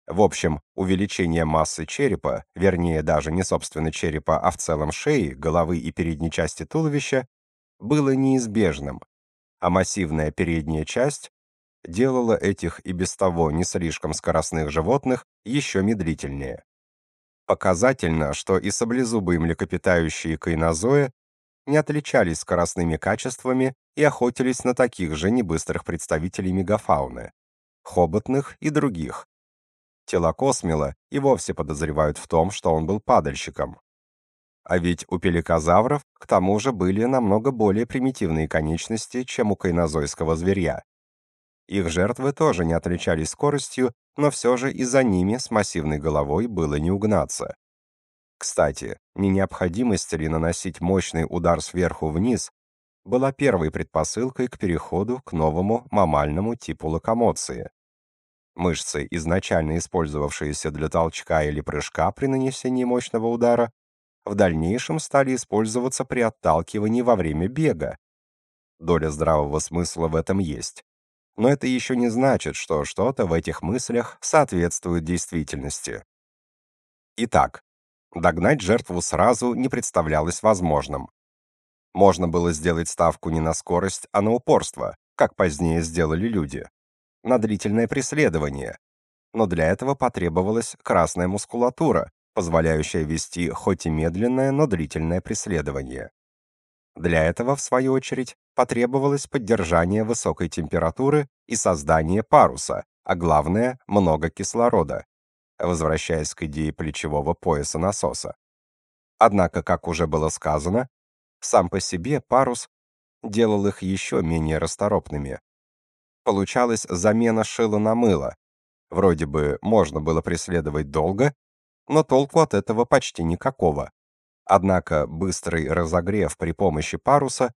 В общем, увеличение массы черепа, вернее даже не собственно черепа, а в целом шеи, головы и передней части туловища, было неизбежным, а массивная передняя часть делала этих и без того не слишком скоростных животных еще медлительнее. Показательно, что и саблезубые млекопитающие кайнозои не отличались скоростными качествами и охотились на таких же небыстрых представителей мегафауны, хоботных и других. Телокосмила и вовсе подозревают в том, что он был падальщиком. А ведь у пеликозавров к тому же были намного более примитивные конечности, чем у кайнозойского зверя. Их жертвы тоже не отличались скоростью, но все же и за ними с массивной головой было не угнаться. Кстати, не необходимость ли наносить мощный удар сверху вниз была первой предпосылкой к переходу к новому мамальному типу локомоции. Мышцы, изначально использовавшиеся для толчка или прыжка при нанесении мощного удара, в дальнейшем стали использоваться при отталкивании во время бега. Доля здравого смысла в этом есть. Но это еще не значит, что что-то в этих мыслях соответствует действительности. Итак, Догнать жертву сразу не представлялось возможным. Можно было сделать ставку не на скорость, а на упорство, как позднее сделали люди. На длительное преследование. Но для этого потребовалась красная мускулатура, позволяющая вести хоть и медленное, но длительное преследование. Для этого, в свою очередь, потребовалось поддержание высокой температуры и создание паруса, а главное – много кислорода, возвращаясь к идее плечевого пояса насоса. Однако, как уже было сказано, сам по себе парус делал их еще менее расторопными. Получалась замена шила на мыло. Вроде бы можно было преследовать долго, но толку от этого почти никакого. Однако быстрый разогрев при помощи паруса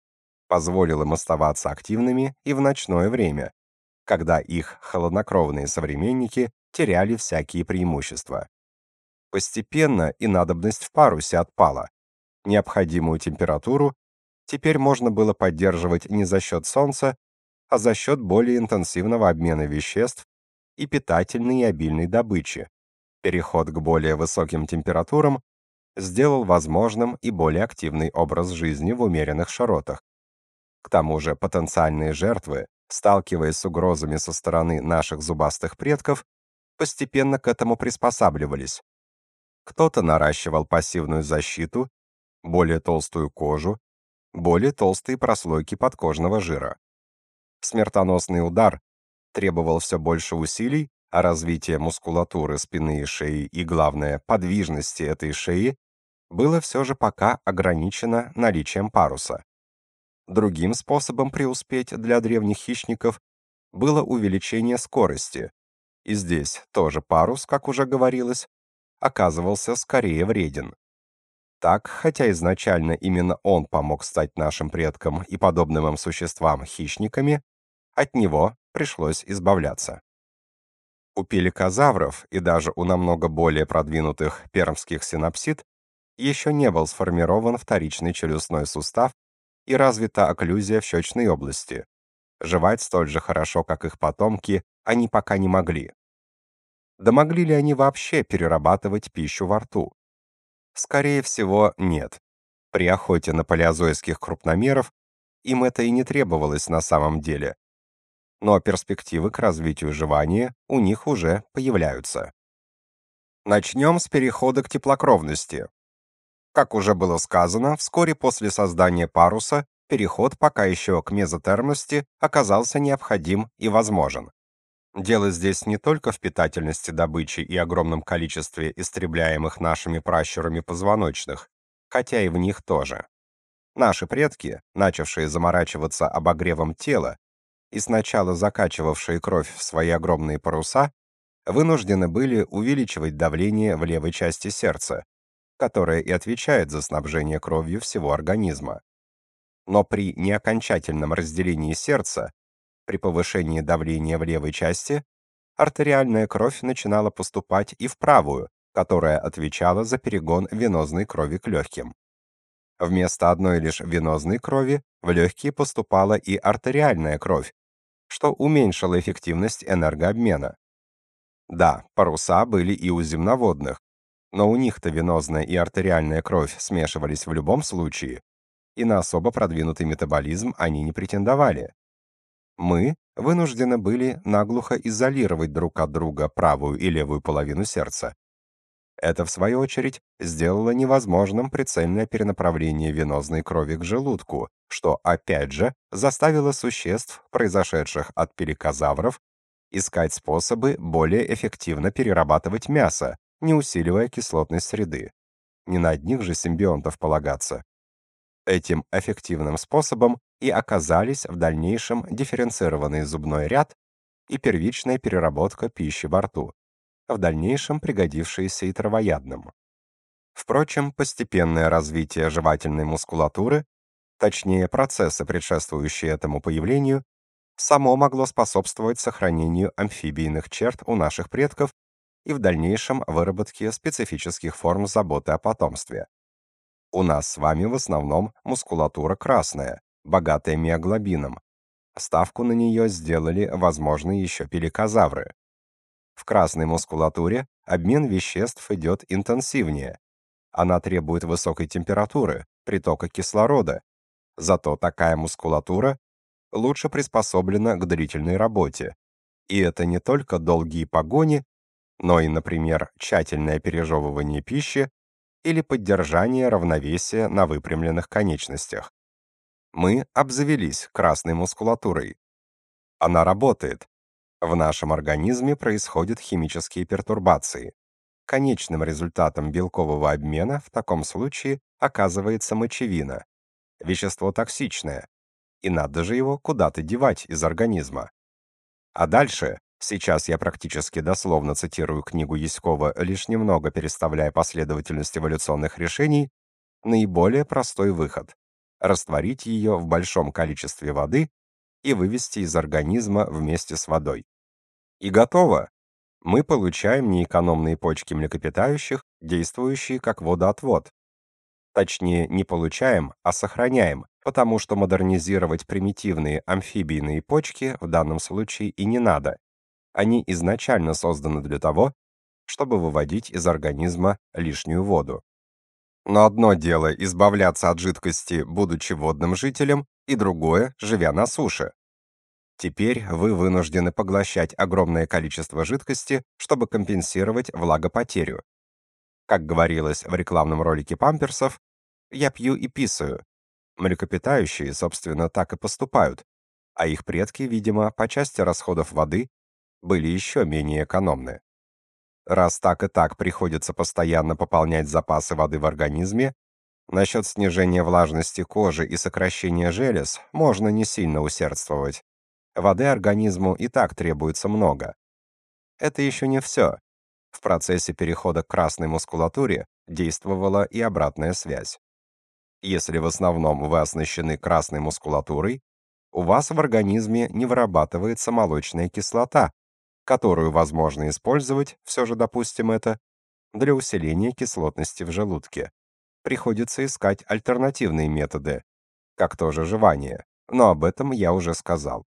позволил им оставаться активными и в ночное время, когда их холоднокровные современники теряли всякие преимущества. Постепенно и надобность в парусе отпала. Необходимую температуру теперь можно было поддерживать не за счет солнца, а за счет более интенсивного обмена веществ и питательной и обильной добычи. Переход к более высоким температурам сделал возможным и более активный образ жизни в умеренных широтах. К тому же потенциальные жертвы, сталкиваясь с угрозами со стороны наших зубастых предков, постепенно к этому приспосабливались. Кто-то наращивал пассивную защиту, более толстую кожу, более толстые прослойки подкожного жира. Смертоносный удар требовал все больше усилий, а развитие мускулатуры спины и шеи и, главное, подвижности этой шеи было все же пока ограничено наличием паруса. Другим способом преуспеть для древних хищников было увеличение скорости, и здесь тоже парус, как уже говорилось, оказывался скорее вреден. Так, хотя изначально именно он помог стать нашим предкам и подобным им существам хищниками, от него пришлось избавляться. У пеликозавров и даже у намного более продвинутых пермских синапсид еще не был сформирован вторичный челюстной сустав и развита окклюзия в щечной области. Жевать столь же хорошо, как их потомки, они пока не могли. Да могли ли они вообще перерабатывать пищу во рту? Скорее всего, нет. При охоте на палеозойских крупномеров им это и не требовалось на самом деле. Но перспективы к развитию жевания у них уже появляются. Начнем с перехода к теплокровности. Как уже было сказано, вскоре после создания паруса переход пока еще к мезотермности оказался необходим и возможен. Дело здесь не только в питательности добычи и огромном количестве истребляемых нашими пращурами позвоночных, хотя и в них тоже. Наши предки, начавшие заморачиваться обогревом тела и сначала закачивавшие кровь в свои огромные паруса, вынуждены были увеличивать давление в левой части сердца, которое и отвечает за снабжение кровью всего организма. Но при неокончательном разделении сердца при повышении давления в левой части артериальная кровь начинала поступать и в правую, которая отвечала за перегон венозной крови к легким. Вместо одной лишь венозной крови в легкие поступала и артериальная кровь, что уменьшило эффективность энергообмена. Да, паруса были и у земноводных, но у них-то венозная и артериальная кровь смешивались в любом случае, и на особо продвинутый метаболизм они не претендовали мы вынуждены были наглухо изолировать друг от друга правую и левую половину сердца. Это, в свою очередь, сделало невозможным прицельное перенаправление венозной крови к желудку, что, опять же, заставило существ, произошедших от пеликозавров, искать способы более эффективно перерабатывать мясо, не усиливая кислотность среды. Не на одних же симбионтов полагаться. Этим эффективным способом и оказались в дальнейшем дифференцированный зубной ряд и первичная переработка пищи во рту, в дальнейшем пригодившиеся и травоядным. Впрочем, постепенное развитие жевательной мускулатуры, точнее процессы, предшествующие этому появлению, само могло способствовать сохранению амфибийных черт у наших предков и в дальнейшем выработке специфических форм заботы о потомстве. У нас с вами в основном мускулатура красная, богатая миоглобином. Ставку на нее сделали, возможно, еще пеликозавры. В красной мускулатуре обмен веществ идет интенсивнее. Она требует высокой температуры, притока кислорода. Зато такая мускулатура лучше приспособлена к длительной работе. И это не только долгие погони, но и, например, тщательное пережевывание пищи или поддержание равновесия на выпрямленных конечностях. Мы обзавелись красной мускулатурой. Она работает. В нашем организме происходят химические пертурбации. Конечным результатом белкового обмена в таком случае оказывается мочевина. Вещество токсичное, и надо же его куда-то девать из организма. А дальше, сейчас я практически дословно цитирую книгу Яськова, лишь немного переставляя последовательность эволюционных решений, наиболее простой выход – растворить ее в большом количестве воды и вывести из организма вместе с водой. И готово! Мы получаем неэкономные почки млекопитающих, действующие как водоотвод. Точнее, не получаем, а сохраняем, потому что модернизировать примитивные амфибийные почки в данном случае и не надо. Они изначально созданы для того, чтобы выводить из организма лишнюю воду. Но одно дело избавляться от жидкости, будучи водным жителем, и другое, живя на суше. Теперь вы вынуждены поглощать огромное количество жидкости, чтобы компенсировать влагопотерю. Как говорилось в рекламном ролике памперсов, я пью и писаю, Млекопитающие, собственно, так и поступают, а их предки, видимо, по части расходов воды были еще менее экономны. Раз так и так приходится постоянно пополнять запасы воды в организме, насчет снижения влажности кожи и сокращения желез можно не сильно усердствовать. Воды организму и так требуется много. Это еще не все. В процессе перехода к красной мускулатуре действовала и обратная связь. Если в основном вы оснащены красной мускулатурой, у вас в организме не вырабатывается молочная кислота, которую возможно использовать, все же допустим это, для усиления кислотности в желудке. Приходится искать альтернативные методы, как тоже жевание, но об этом я уже сказал.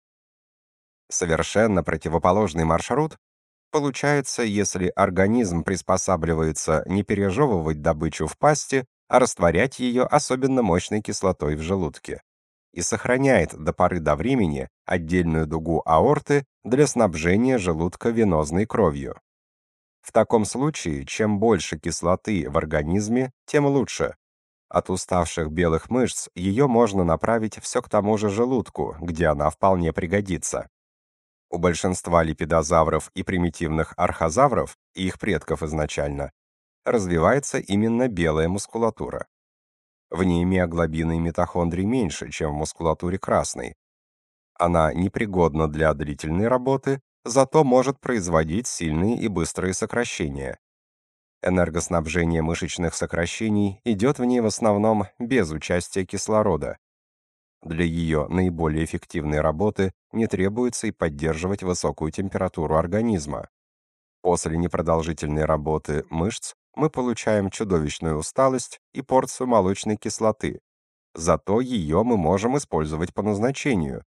Совершенно противоположный маршрут получается, если организм приспосабливается не пережевывать добычу в пасти, а растворять ее особенно мощной кислотой в желудке и сохраняет до поры до времени отдельную дугу аорты для снабжения желудка венозной кровью. В таком случае, чем больше кислоты в организме, тем лучше. От уставших белых мышц ее можно направить все к тому же желудку, где она вполне пригодится. У большинства липидозавров и примитивных архозавров, и их предков изначально, развивается именно белая мускулатура. В ней миоглобина и митохондрий меньше, чем в мускулатуре красной. Она непригодна для длительной работы, зато может производить сильные и быстрые сокращения. Энергоснабжение мышечных сокращений идет в ней в основном без участия кислорода. Для ее наиболее эффективной работы не требуется и поддерживать высокую температуру организма. После непродолжительной работы мышц мы получаем чудовищную усталость и порцию молочной кислоты. Зато ее мы можем использовать по назначению.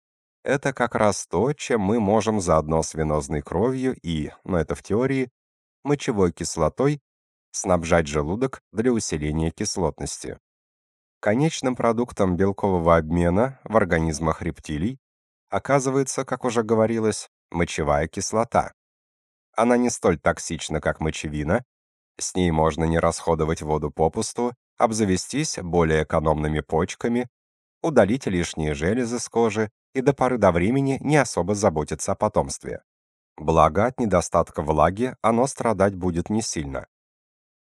Это как раз то, чем мы можем заодно с венозной кровью и, но это в теории, мочевой кислотой снабжать желудок для усиления кислотности. Конечным продуктом белкового обмена в организмах рептилий оказывается, как уже говорилось, мочевая кислота. Она не столь токсична, как мочевина, с ней можно не расходовать воду попусту, обзавестись более экономными почками, удалить лишние железы с кожи и до поры до времени не особо заботиться о потомстве. Благо, от недостатка влаги оно страдать будет не сильно.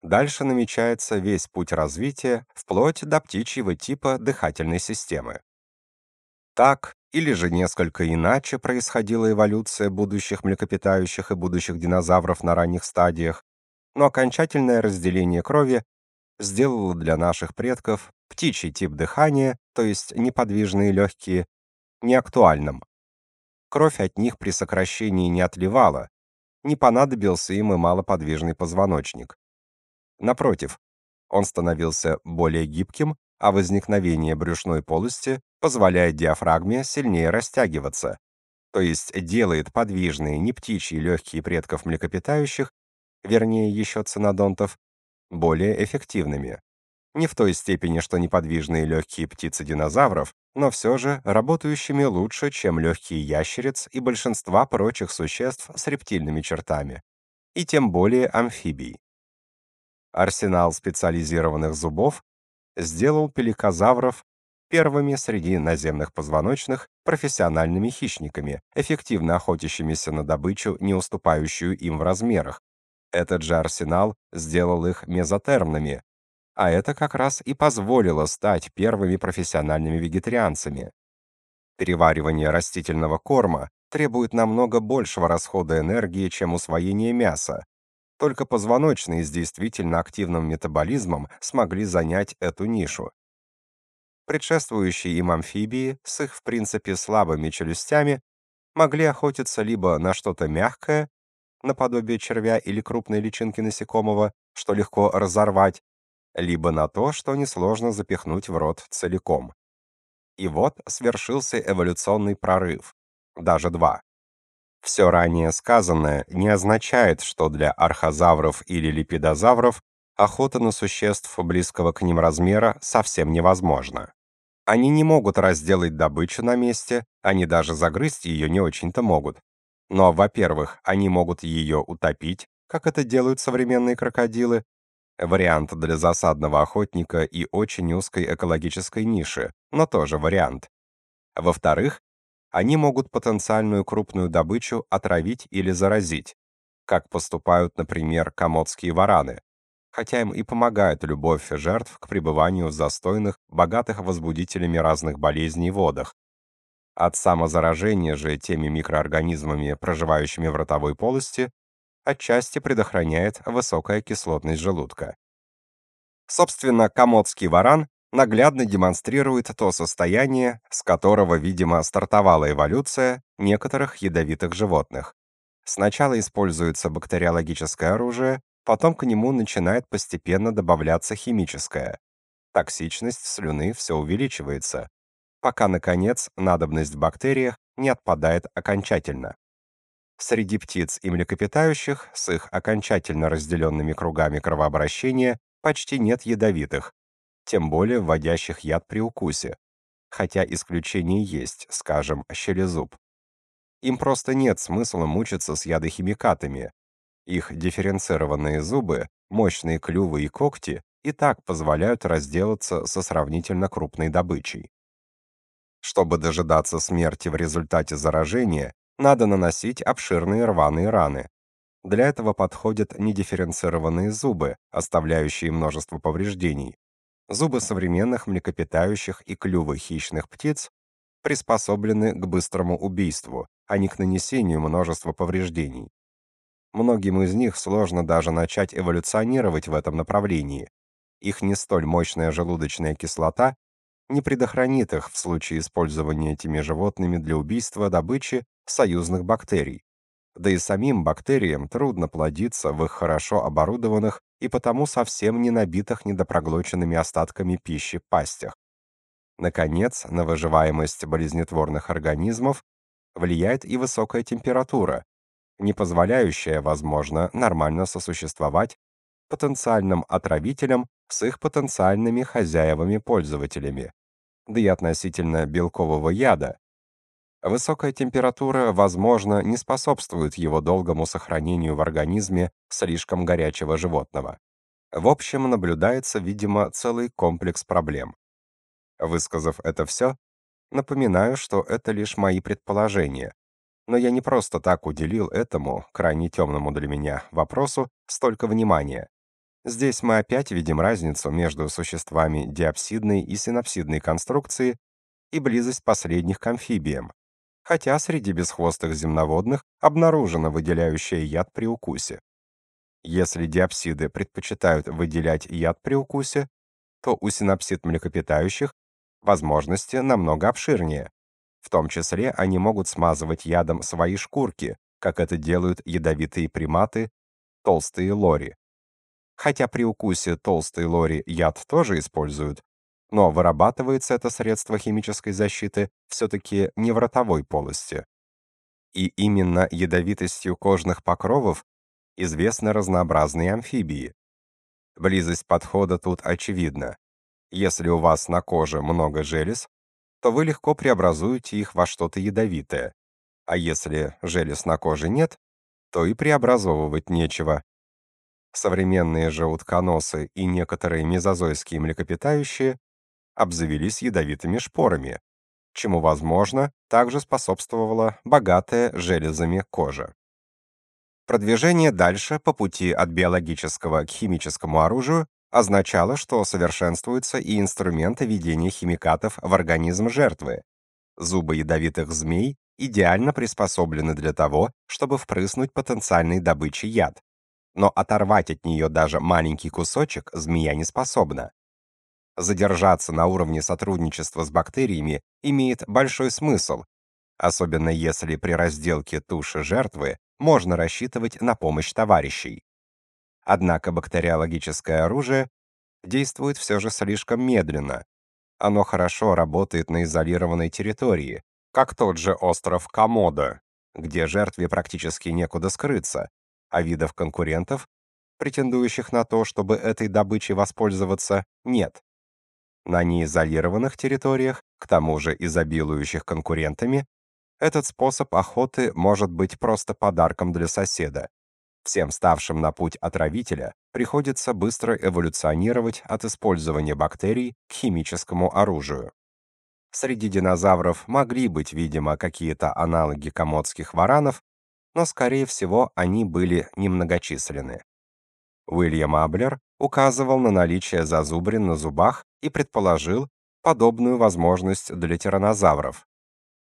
Дальше намечается весь путь развития, вплоть до птичьего типа дыхательной системы. Так, или же несколько иначе происходила эволюция будущих млекопитающих и будущих динозавров на ранних стадиях, но окончательное разделение крови сделало для наших предков птичий тип дыхания, то есть неподвижные легкие, неактуальным. Кровь от них при сокращении не отливала, не понадобился им и малоподвижный позвоночник. Напротив, он становился более гибким, а возникновение брюшной полости позволяет диафрагме сильнее растягиваться, то есть делает подвижные не птичьи легкие предков млекопитающих, вернее еще цинодонтов, более эффективными. Не в той степени, что неподвижные легкие птицы динозавров, но все же работающими лучше, чем легкие ящериц и большинства прочих существ с рептильными чертами, и тем более амфибий. Арсенал специализированных зубов сделал пеликозавров первыми среди наземных позвоночных профессиональными хищниками, эффективно охотящимися на добычу, не уступающую им в размерах. Этот же арсенал сделал их мезотермными, а это как раз и позволило стать первыми профессиональными вегетарианцами. Переваривание растительного корма требует намного большего расхода энергии, чем усвоение мяса, только позвоночные с действительно активным метаболизмом смогли занять эту нишу. Предшествующие им амфибии с их в принципе слабыми челюстями могли охотиться либо на что-то мягкое, наподобие червя или крупной личинки насекомого, что легко разорвать, либо на то, что несложно запихнуть в рот целиком. И вот свершился эволюционный прорыв, даже два. Все ранее сказанное не означает, что для архозавров или липидозавров охота на существ близкого к ним размера совсем невозможна. Они не могут разделать добычу на месте, они даже загрызть ее не очень-то могут. Но, во-первых, они могут ее утопить, как это делают современные крокодилы, вариант для засадного охотника и очень узкой экологической ниши, но тоже вариант. Во-вторых, они могут потенциальную крупную добычу отравить или заразить, как поступают, например, комодские вараны, хотя им и помогает любовь жертв к пребыванию в застойных, богатых возбудителями разных болезней водах. От самозаражения же теми микроорганизмами, проживающими в ротовой полости, отчасти предохраняет высокая кислотность желудка. Собственно, комодский варан наглядно демонстрирует то состояние, с которого, видимо, стартовала эволюция некоторых ядовитых животных. Сначала используется бактериологическое оружие, потом к нему начинает постепенно добавляться химическое. Токсичность слюны все увеличивается, пока, наконец, надобность в бактериях не отпадает окончательно. Среди птиц и млекопитающих с их окончательно разделенными кругами кровообращения почти нет ядовитых, тем более вводящих яд при укусе, хотя исключения есть, скажем, щелезуб. Им просто нет смысла мучиться с ядохимикатами. Их дифференцированные зубы, мощные клювы и когти и так позволяют разделаться со сравнительно крупной добычей. Чтобы дожидаться смерти в результате заражения, надо наносить обширные рваные раны. Для этого подходят недифференцированные зубы, оставляющие множество повреждений, Зубы современных млекопитающих и клювы хищных птиц приспособлены к быстрому убийству, а не к нанесению множества повреждений. Многим из них сложно даже начать эволюционировать в этом направлении. Их не столь мощная желудочная кислота не предохранит их в случае использования этими животными для убийства добычи союзных бактерий. Да и самим бактериям трудно плодиться в их хорошо оборудованных и потому совсем не набитых недопроглоченными остатками пищи пастях. Наконец, на выживаемость болезнетворных организмов влияет и высокая температура, не позволяющая, возможно, нормально сосуществовать потенциальным отравителям с их потенциальными хозяевами-пользователями. Да и относительно белкового яда. Высокая температура, возможно, не способствует его долгому сохранению в организме слишком горячего животного. В общем, наблюдается, видимо, целый комплекс проблем. Высказав это все, напоминаю, что это лишь мои предположения. Но я не просто так уделил этому, крайне темному для меня, вопросу столько внимания. Здесь мы опять видим разницу между существами диапсидной и синапсидной конструкции и близость последних к амфибиям, хотя среди бесхвостых земноводных обнаружено выделяющее яд при укусе. Если диапсиды предпочитают выделять яд при укусе, то у синапсид млекопитающих возможности намного обширнее. В том числе они могут смазывать ядом свои шкурки, как это делают ядовитые приматы, толстые лори. Хотя при укусе толстые лори яд тоже используют, но вырабатывается это средство химической защиты все-таки не в ротовой полости. И именно ядовитостью кожных покровов известны разнообразные амфибии. Близость подхода тут очевидна. Если у вас на коже много желез, то вы легко преобразуете их во что-то ядовитое. А если желез на коже нет, то и преобразовывать нечего. Современные же утконосы и некоторые мезозойские млекопитающие обзавелись ядовитыми шпорами, чему, возможно, также способствовала богатая железами кожа. Продвижение дальше по пути от биологического к химическому оружию означало, что совершенствуются и инструменты ведения химикатов в организм жертвы. Зубы ядовитых змей идеально приспособлены для того, чтобы впрыснуть потенциальной добыче яд. Но оторвать от нее даже маленький кусочек змея не способна. Задержаться на уровне сотрудничества с бактериями имеет большой смысл, особенно если при разделке туши жертвы можно рассчитывать на помощь товарищей. Однако бактериологическое оружие действует все же слишком медленно. Оно хорошо работает на изолированной территории, как тот же остров Комодо, где жертве практически некуда скрыться, а видов конкурентов, претендующих на то, чтобы этой добычей воспользоваться, нет. На неизолированных территориях, к тому же изобилующих конкурентами, этот способ охоты может быть просто подарком для соседа. Всем ставшим на путь отравителя приходится быстро эволюционировать от использования бактерий к химическому оружию. Среди динозавров могли быть, видимо, какие-то аналоги комодских варанов, но, скорее всего, они были немногочисленны. Уильям Аблер указывал на наличие зазубрин на зубах и предположил подобную возможность для тираннозавров.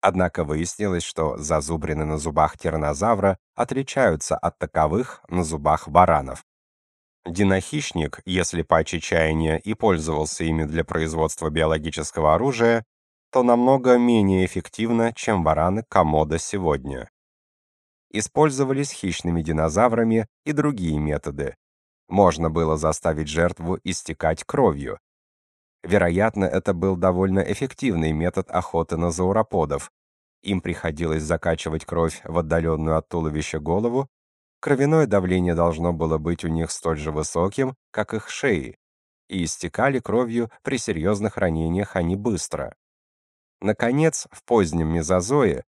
Однако выяснилось, что зазубрины на зубах тираннозавра отличаются от таковых на зубах варанов. Динохищник, если паче чаяния и пользовался ими для производства биологического оружия, то намного менее эффективно, чем вараны комода сегодня. Использовались хищными динозаврами и другие методы, можно было заставить жертву истекать кровью. Вероятно, это был довольно эффективный метод охоты на зауроподов. Им приходилось закачивать кровь в отдаленную от туловища голову. Кровяное давление должно было быть у них столь же высоким, как их шеи, и истекали кровью при серьезных ранениях они быстро. Наконец, в позднем мезозое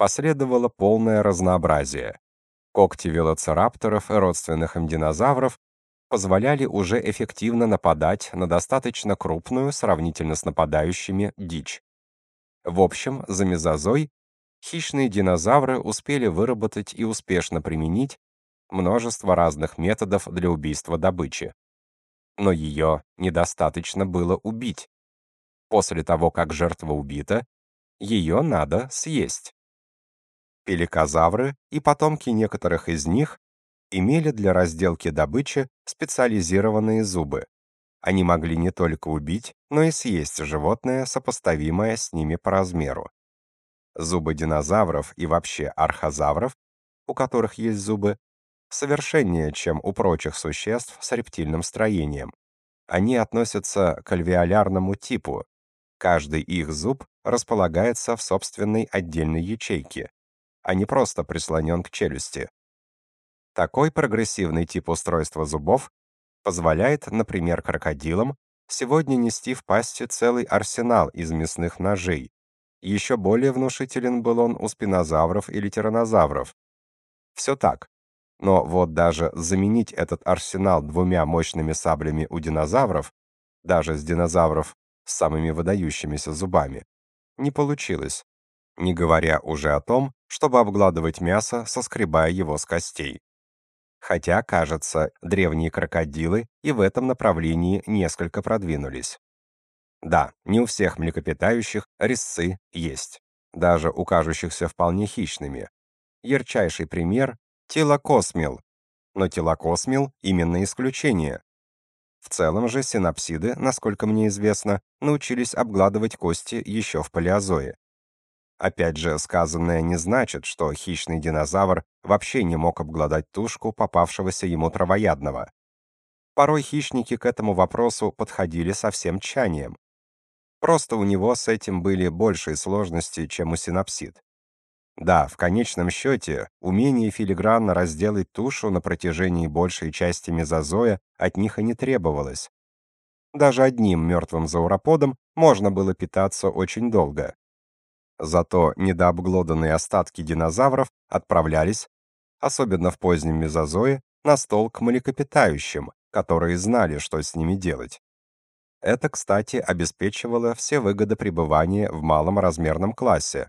последовало полное разнообразие. Когти велоцирапторов и родственных им динозавров позволяли уже эффективно нападать на достаточно крупную сравнительно с нападающими дичь. В общем, за мезозой хищные динозавры успели выработать и успешно применить множество разных методов для убийства добычи. Но ее недостаточно было убить. После того, как жертва убита, ее надо съесть. Пеликозавры и потомки некоторых из них имели для разделки добычи специализированные зубы. Они могли не только убить, но и съесть животное, сопоставимое с ними по размеру. Зубы динозавров и вообще архозавров, у которых есть зубы, совершеннее, чем у прочих существ с рептильным строением. Они относятся к альвеолярному типу. Каждый их зуб располагается в собственной отдельной ячейке, а не просто прислонен к челюсти. Такой прогрессивный тип устройства зубов позволяет, например, крокодилам сегодня нести в пасти целый арсенал из мясных ножей, Еще более внушителен был он у спинозавров или тираннозавров. Все так. Но вот даже заменить этот арсенал двумя мощными саблями у динозавров, даже с динозавров с самыми выдающимися зубами, не получилось, не говоря уже о том, чтобы обгладывать мясо, соскребая его с костей. Хотя, кажется, древние крокодилы и в этом направлении несколько продвинулись. Да, не у всех млекопитающих резцы есть, даже у кажущихся вполне хищными. Ярчайший пример – телокосмил. Но телокосмил – именно исключение. В целом же синапсиды, насколько мне известно, научились обгладывать кости еще в палеозое. Опять же, сказанное не значит, что хищный динозавр вообще не мог обглодать тушку попавшегося ему травоядного. Порой хищники к этому вопросу подходили со всем тщанием. Просто у него с этим были большие сложности, чем у синапсид. Да, в конечном счете, умение филигранно разделать тушу на протяжении большей части мезозоя от них и не требовалось. Даже одним мертвым зауроподом можно было питаться очень долго. Зато недообглоданные остатки динозавров отправлялись, особенно в позднем мезозое, на стол к млекопитающим, которые знали, что с ними делать. Это, кстати, обеспечивало все выгоды пребывания в малом размерном классе.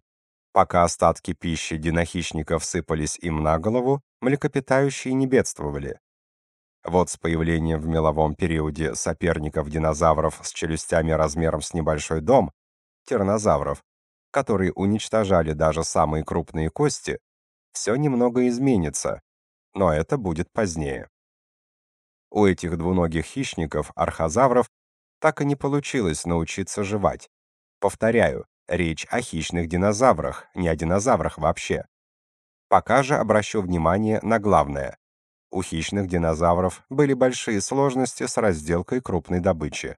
Пока остатки пищи динохищников сыпались им на голову, млекопитающие не бедствовали. Вот с появлением в меловом периоде соперников динозавров с челюстями размером с небольшой дом, тираннозавров, которые уничтожали даже самые крупные кости, все немного изменится, но это будет позднее. У этих двуногих хищников, архозавров, так и не получилось научиться жевать. Повторяю, речь о хищных динозаврах, не о динозаврах вообще. Пока же обращу внимание на главное. У хищных динозавров были большие сложности с разделкой крупной добычи.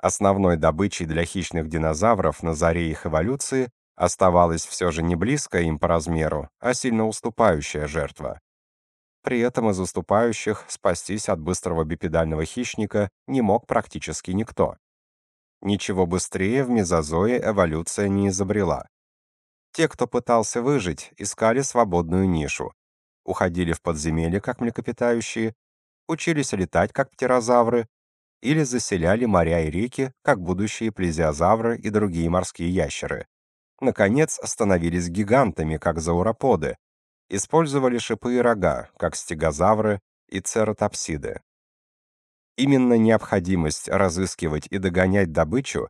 Основной добычей для хищных динозавров на заре их эволюции оставалась все же не близкая им по размеру, а сильно уступающая жертва. При этом из уступающих спастись от быстрого бипедального хищника не мог практически никто. Ничего быстрее в мезозое эволюция не изобрела. Те, кто пытался выжить, искали свободную нишу. Уходили в подземелья, как млекопитающие, учились летать, как птерозавры, или заселяли моря и реки, как будущие плезиозавры и другие морские ящеры. Наконец, становились гигантами, как зауроподы, использовали шипы и рога, как стегозавры и цератопсиды. Именно необходимость разыскивать и догонять добычу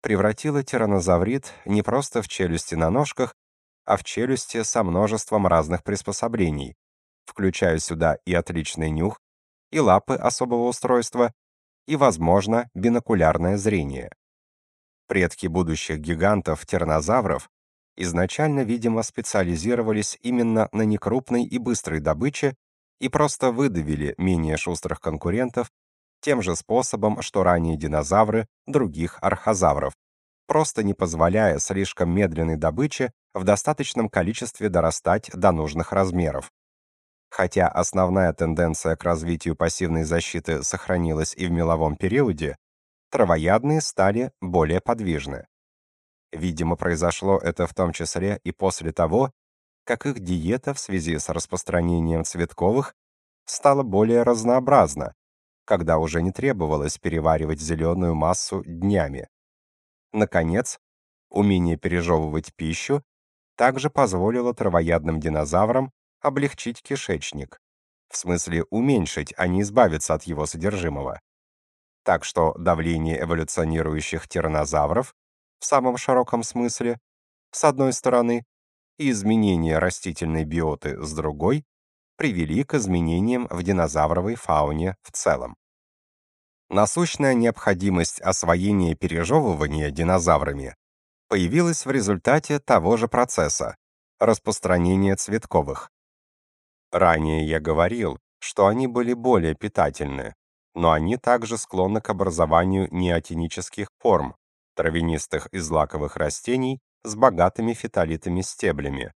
превратила тираннозаврид не просто в челюсти на ножках, а в челюсти со множеством разных приспособлений, включая сюда и отличный нюх, и лапы особого устройства, и, возможно, бинокулярное зрение. Предки будущих гигантов-тираннозавров изначально, видимо, специализировались именно на некрупной и быстрой добыче и просто выдавили менее шустрых конкурентов тем же способом, что ранее динозавры других архозавров, просто не позволяя слишком медленной добыче в достаточном количестве дорастать до нужных размеров. Хотя основная тенденция к развитию пассивной защиты сохранилась и в меловом периоде, травоядные стали более подвижны. Видимо, произошло это в том числе и после того, как их диета в связи с распространением цветковых стала более разнообразна, когда уже не требовалось переваривать зеленую массу днями. Наконец, умение пережевывать пищу также позволило травоядным динозаврам облегчить кишечник, в смысле уменьшить, а не избавиться от его содержимого. Так что давление эволюционирующих тираннозавров в самом широком смысле, с одной стороны, и изменения растительной биоты с другой, привели к изменениям в динозавровой фауне в целом. Насущная необходимость освоения пережевывания динозаврами появилась в результате того же процесса – распространения цветковых. Ранее я говорил, что они были более питательны, но они также склонны к образованию неотенических форм, травянистых и злаковых растений с богатыми фитолитами стеблями.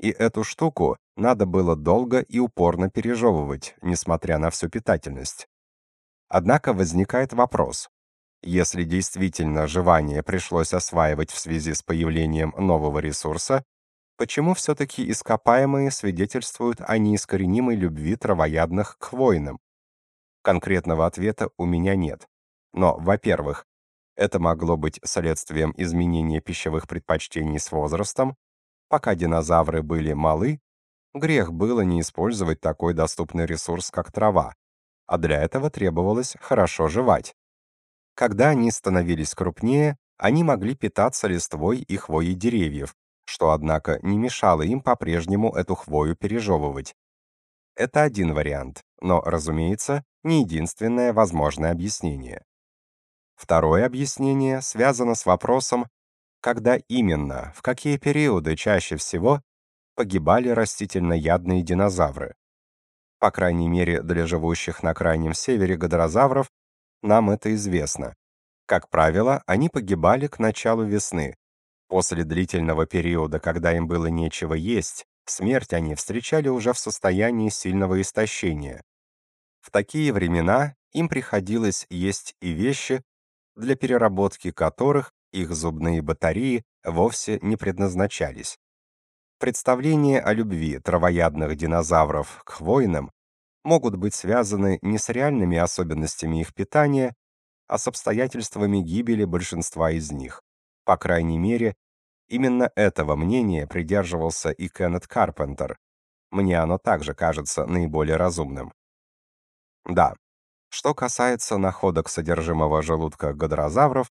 И эту штуку надо было долго и упорно пережевывать, несмотря на всю питательность. Однако возникает вопрос, Если действительно жевание пришлось осваивать в связи с появлением нового ресурса, почему все-таки ископаемые свидетельствуют о неискоренимой любви травоядных к хвойным? Конкретного ответа у меня нет. Но, во-первых, это могло быть следствием изменения пищевых предпочтений с возрастом. Пока динозавры были малы, грех было не использовать такой доступный ресурс, как трава, а для этого требовалось хорошо жевать. Когда они становились крупнее, они могли питаться листвой и хвоей деревьев, что, однако, не мешало им по-прежнему эту хвою пережевывать. Это один вариант, но, разумеется, не единственное возможное объяснение. Второе объяснение связано с вопросом, когда именно, в какие периоды чаще всего погибали растительноядные динозавры. По крайней мере, для живущих на крайнем севере гадрозавров нам это известно. Как правило, они погибали к началу весны. После длительного периода, когда им было нечего есть, смерть они встречали уже в состоянии сильного истощения. В такие времена им приходилось есть и вещи, для переработки которых их зубные батареи вовсе не предназначались. Представления о любви травоядных динозавров к хвойным могут быть связаны не с реальными особенностями их питания, а с обстоятельствами гибели большинства из них. По крайней мере, именно этого мнения придерживался и Кеннет Карпентер. Мне оно также кажется наиболее разумным. Да, что касается находок содержимого желудка гадрозавров,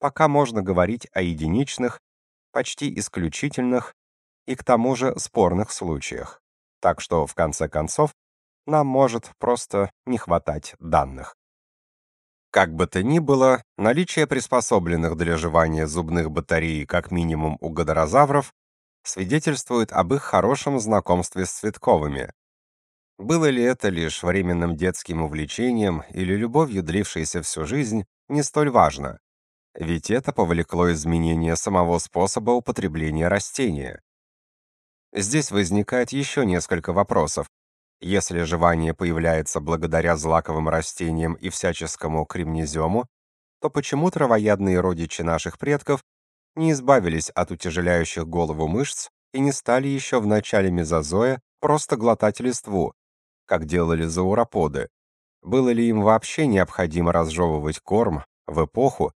пока можно говорить о единичных, почти исключительных и к тому же спорных случаях. Так что, в конце концов, нам может просто не хватать данных. Как бы то ни было, наличие приспособленных для жевания зубных батарей как минимум у гадрозавров свидетельствует об их хорошем знакомстве с цветковыми, было ли это лишь временным детским увлечением или любовью, длившейся всю жизнь, не столь важно. Ведь это повлекло изменение самого способа употребления растения. Здесь возникает еще несколько вопросов. Если жевание появляется благодаря злаковым растениям и всяческому кремнезему, то почему травоядные родичи наших предков не избавились от утяжеляющих голову мышц и не стали еще в начале мезозоя просто глотать листву, как делали зауроподы. Было ли им вообще необходимо разжевывать корм в эпоху,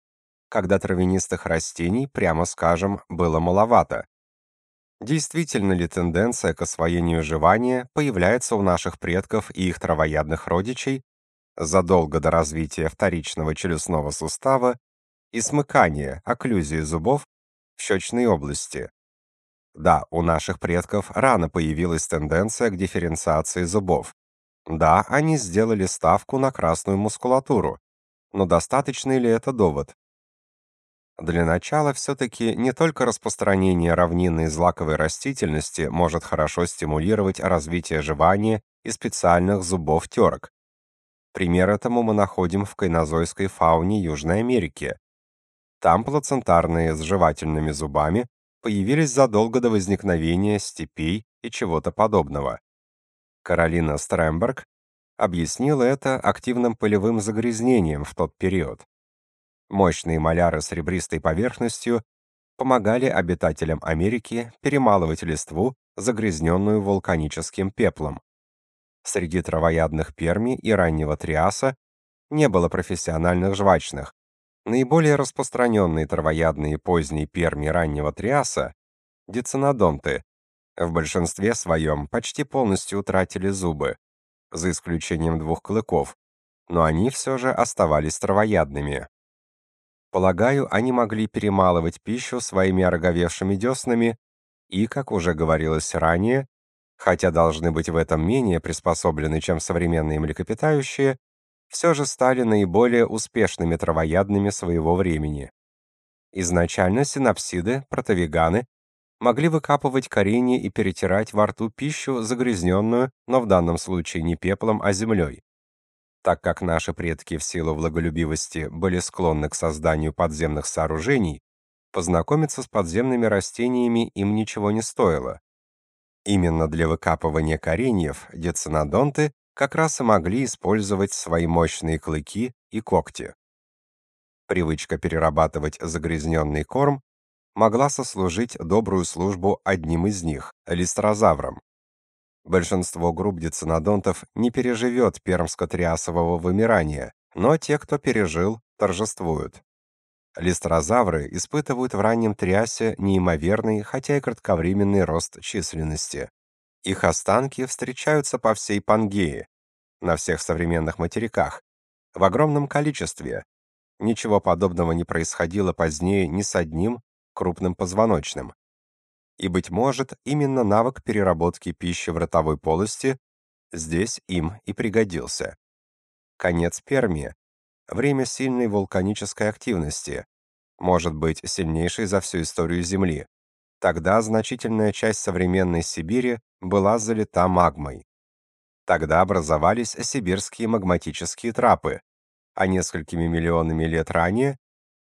когда травянистых растений, прямо скажем, было маловато? Действительно ли тенденция к освоению жевания появляется у наших предков и их травоядных родичей задолго до развития вторичного челюстного сустава и смыкания, окклюзии зубов в щечной области? Да, у наших предков рано появилась тенденция к дифференциации зубов. Да, они сделали ставку на красную мускулатуру, но достаточный ли это довод? Для начала все-таки не только распространение равнинной злаковой растительности может хорошо стимулировать развитие жевания и специальных зубов терок. Пример этому мы находим в кайнозойской фауне Южной Америки. Там плацентарные с жевательными зубами появились задолго до возникновения степей и чего-то подобного. Каролина Стремберг объяснила это активным полевым загрязнением в тот период. Мощные маляры с ребристой поверхностью помогали обитателям Америки перемалывать листву, загрязненную вулканическим пеплом. Среди травоядных перми и раннего триаса не было профессиональных жвачных. Наиболее распространенные травоядные поздней перми раннего триаса – дицинодонты, в большинстве своем почти полностью утратили зубы, за исключением двух клыков, но они все же оставались травоядными. Полагаю, они могли перемалывать пищу своими ороговевшими деснами и, как уже говорилось ранее, хотя должны быть в этом менее приспособлены, чем современные млекопитающие, все же стали наиболее успешными травоядными своего времени. Изначально синапсиды, протовеганы могли выкапывать коренья и перетирать во рту пищу, загрязненную, но в данном случае не пеплом, а землей. Так как наши предки в силу влаголюбивости были склонны к созданию подземных сооружений, познакомиться с подземными растениями им ничего не стоило. Именно для выкапывания кореньев децинодонты как раз и могли использовать свои мощные клыки и когти. Привычка перерабатывать загрязненный корм могла сослужить добрую службу одним из них листрозаврам. Большинство групп дицинодонтов не переживет пермско-триасового вымирания, но те, кто пережил, торжествуют. Листрозавры испытывают в раннем триасе неимоверный, хотя и кратковременный рост численности. Их останки встречаются по всей Пангее, на всех современных материках, в огромном количестве. Ничего подобного не происходило позднее ни с одним крупным позвоночным. И, быть может, именно навык переработки пищи в ротовой полости здесь им и пригодился. Конец Пермии. Время сильной вулканической активности. Может быть, сильнейшей за всю историю Земли. Тогда значительная часть современной Сибири была залита магмой. Тогда образовались сибирские магматические трапы, а несколькими миллионами лет ранее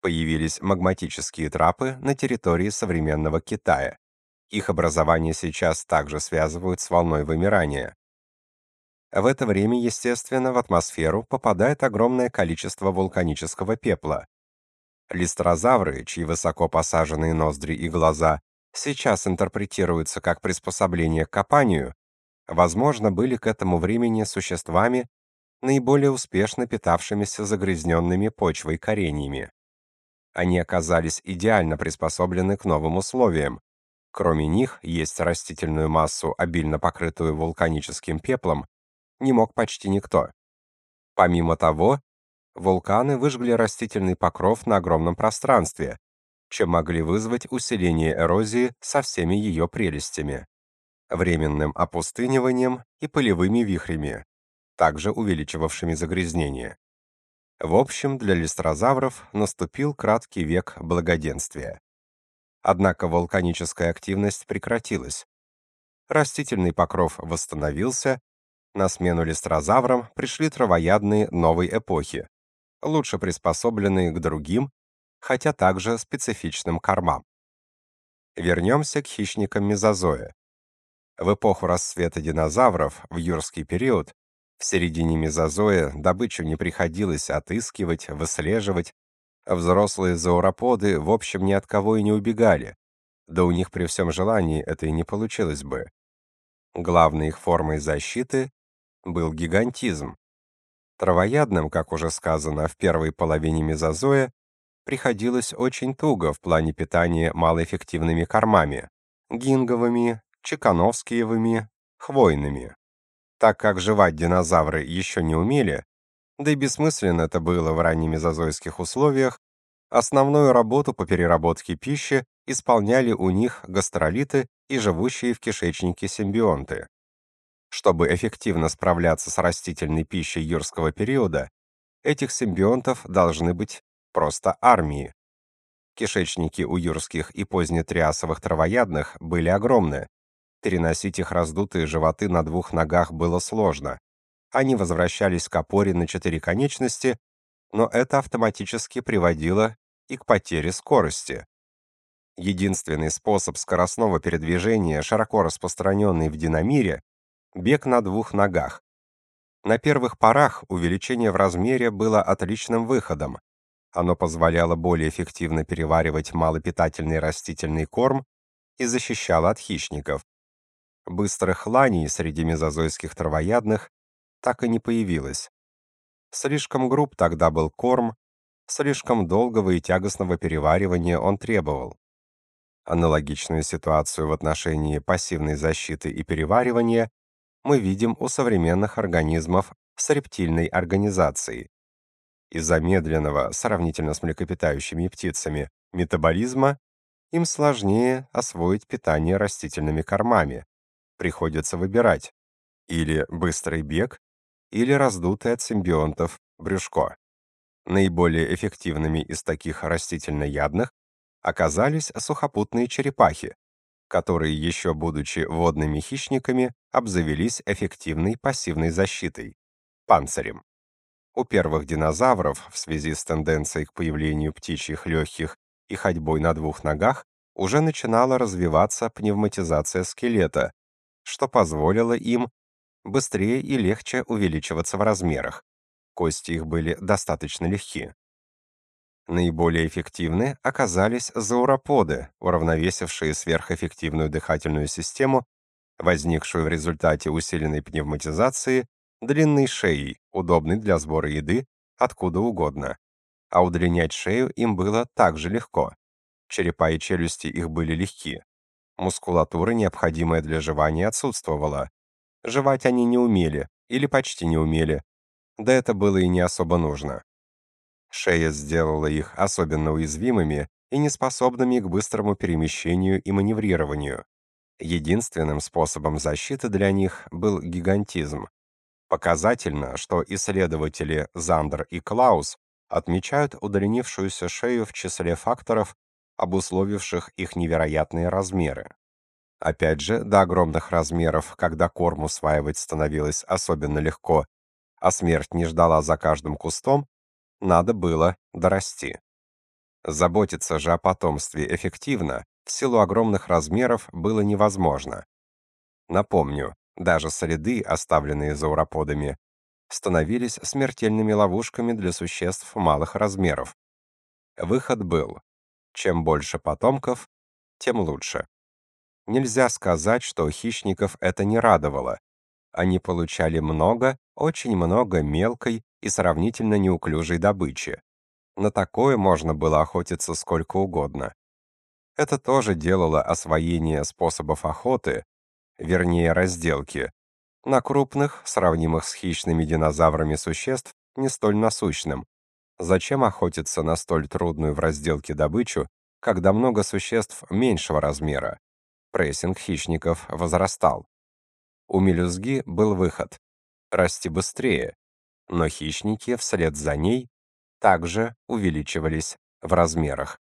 появились магматические трапы на территории современного Китая. Их образование сейчас также связывают с волной вымирания. В это время, естественно, в атмосферу попадает огромное количество вулканического пепла. Листрозавры, чьи высоко посаженные ноздри и глаза сейчас интерпретируются как приспособление к копанию, возможно, были к этому времени существами, наиболее успешно питавшимися загрязненными почвой кореньями. Они оказались идеально приспособлены к новым условиям, Кроме них, есть растительную массу, обильно покрытую вулканическим пеплом, не мог почти никто. Помимо того, вулканы выжгли растительный покров на огромном пространстве, чем могли вызвать усиление эрозии со всеми ее прелестями, временным опустыниванием и полевыми вихрями, также увеличивавшими загрязнение. В общем, для листрозавров наступил краткий век благоденствия. Однако вулканическая активность прекратилась. Растительный покров восстановился, на смену листрозаврам пришли травоядные новой эпохи, лучше приспособленные к другим, хотя также специфичным кормам. Вернемся к хищникам мезозоя. В эпоху расцвета динозавров, в юрский период, в середине мезозоя добычу не приходилось отыскивать, выслеживать, Взрослые зауроподы, в общем, ни от кого и не убегали. Да у них при всем желании это и не получилось бы. Главной их формой защиты был гигантизм. Травоядным, как уже сказано, в первой половине мезозоя приходилось очень туго в плане питания малоэффективными кормами – гинговыми, чекановскиевыми, хвойными. Так как жевать динозавры еще не умели, да и бессмысленно это было в раннемезозойских условиях, основную работу по переработке пищи исполняли у них гастролиты и живущие в кишечнике симбионты. Чтобы эффективно справляться с растительной пищей юрского периода, этих симбионтов должны быть просто армии. Кишечники у юрских и позднетриасовых травоядных были огромны. Переносить их раздутые животы на двух ногах было сложно они возвращались к опоре на четыре конечности, но это автоматически приводило и к потере скорости. Единственный способ скоростного передвижения, широко распространенный в динамире, бег на двух ногах. На первых порах увеличение в размере было отличным выходом. Оно позволяло более эффективно переваривать малопитательный растительный корм и защищало от хищников. Быстрых ланей среди мезозойских травоядных так и не появилась. Слишком груб тогда был корм, слишком долгого и тягостного переваривания он требовал. Аналогичную ситуацию в отношении пассивной защиты и переваривания мы видим у современных организмов с рептильной организацией. Из-за медленного, сравнительно с млекопитающими птицами, метаболизма им сложнее освоить питание растительными кормами. Приходится выбирать или быстрый бег, или раздутое от симбионтов брюшко. Наиболее эффективными из таких растительноядных оказались сухопутные черепахи, которые, еще будучи водными хищниками, обзавелись эффективной пассивной защитой – панцирем. У первых динозавров в связи с тенденцией к появлению птичьих легких и ходьбой на двух ногах уже начинала развиваться пневматизация скелета, что позволило им быстрее и легче увеличиваться в размерах. Кости их были достаточно легки. Наиболее эффективны оказались зауроподы, уравновесившие сверхэффективную дыхательную систему, возникшую в результате усиленной пневматизации, длинной шеей, удобной для сбора еды откуда угодно. А удлинять шею им было также легко. Черепа и челюсти их были легки. Мускулатура, необходимая для жевания, отсутствовала. Жевать они не умели, или почти не умели. Да это было и не особо нужно. Шея сделала их особенно уязвимыми и неспособными к быстрому перемещению и маневрированию. Единственным способом защиты для них был гигантизм. Показательно, что исследователи Зандер и Клаус отмечают удлинившуюся шею в числе факторов, обусловивших их невероятные размеры. Опять же, до огромных размеров, когда корм усваивать становилось особенно легко, а смерть не ждала за каждым кустом, надо было дорасти. Заботиться же о потомстве эффективно в силу огромных размеров было невозможно. Напомню, даже следы, оставленные зауроподами, становились смертельными ловушками для существ малых размеров. Выход был: чем больше потомков, тем лучше. Нельзя сказать, что хищников это не радовало. Они получали много, очень много мелкой и сравнительно неуклюжей добычи. На такое можно было охотиться сколько угодно. Это тоже делало освоение способов охоты, вернее разделки, на крупных, сравнимых с хищными динозаврами существ, не столь насущным. Зачем охотиться на столь трудную в разделке добычу, когда много существ меньшего размера? Прессинг хищников возрастал. У мелюзги был выход расти быстрее, но хищники вслед за ней также увеличивались в размерах.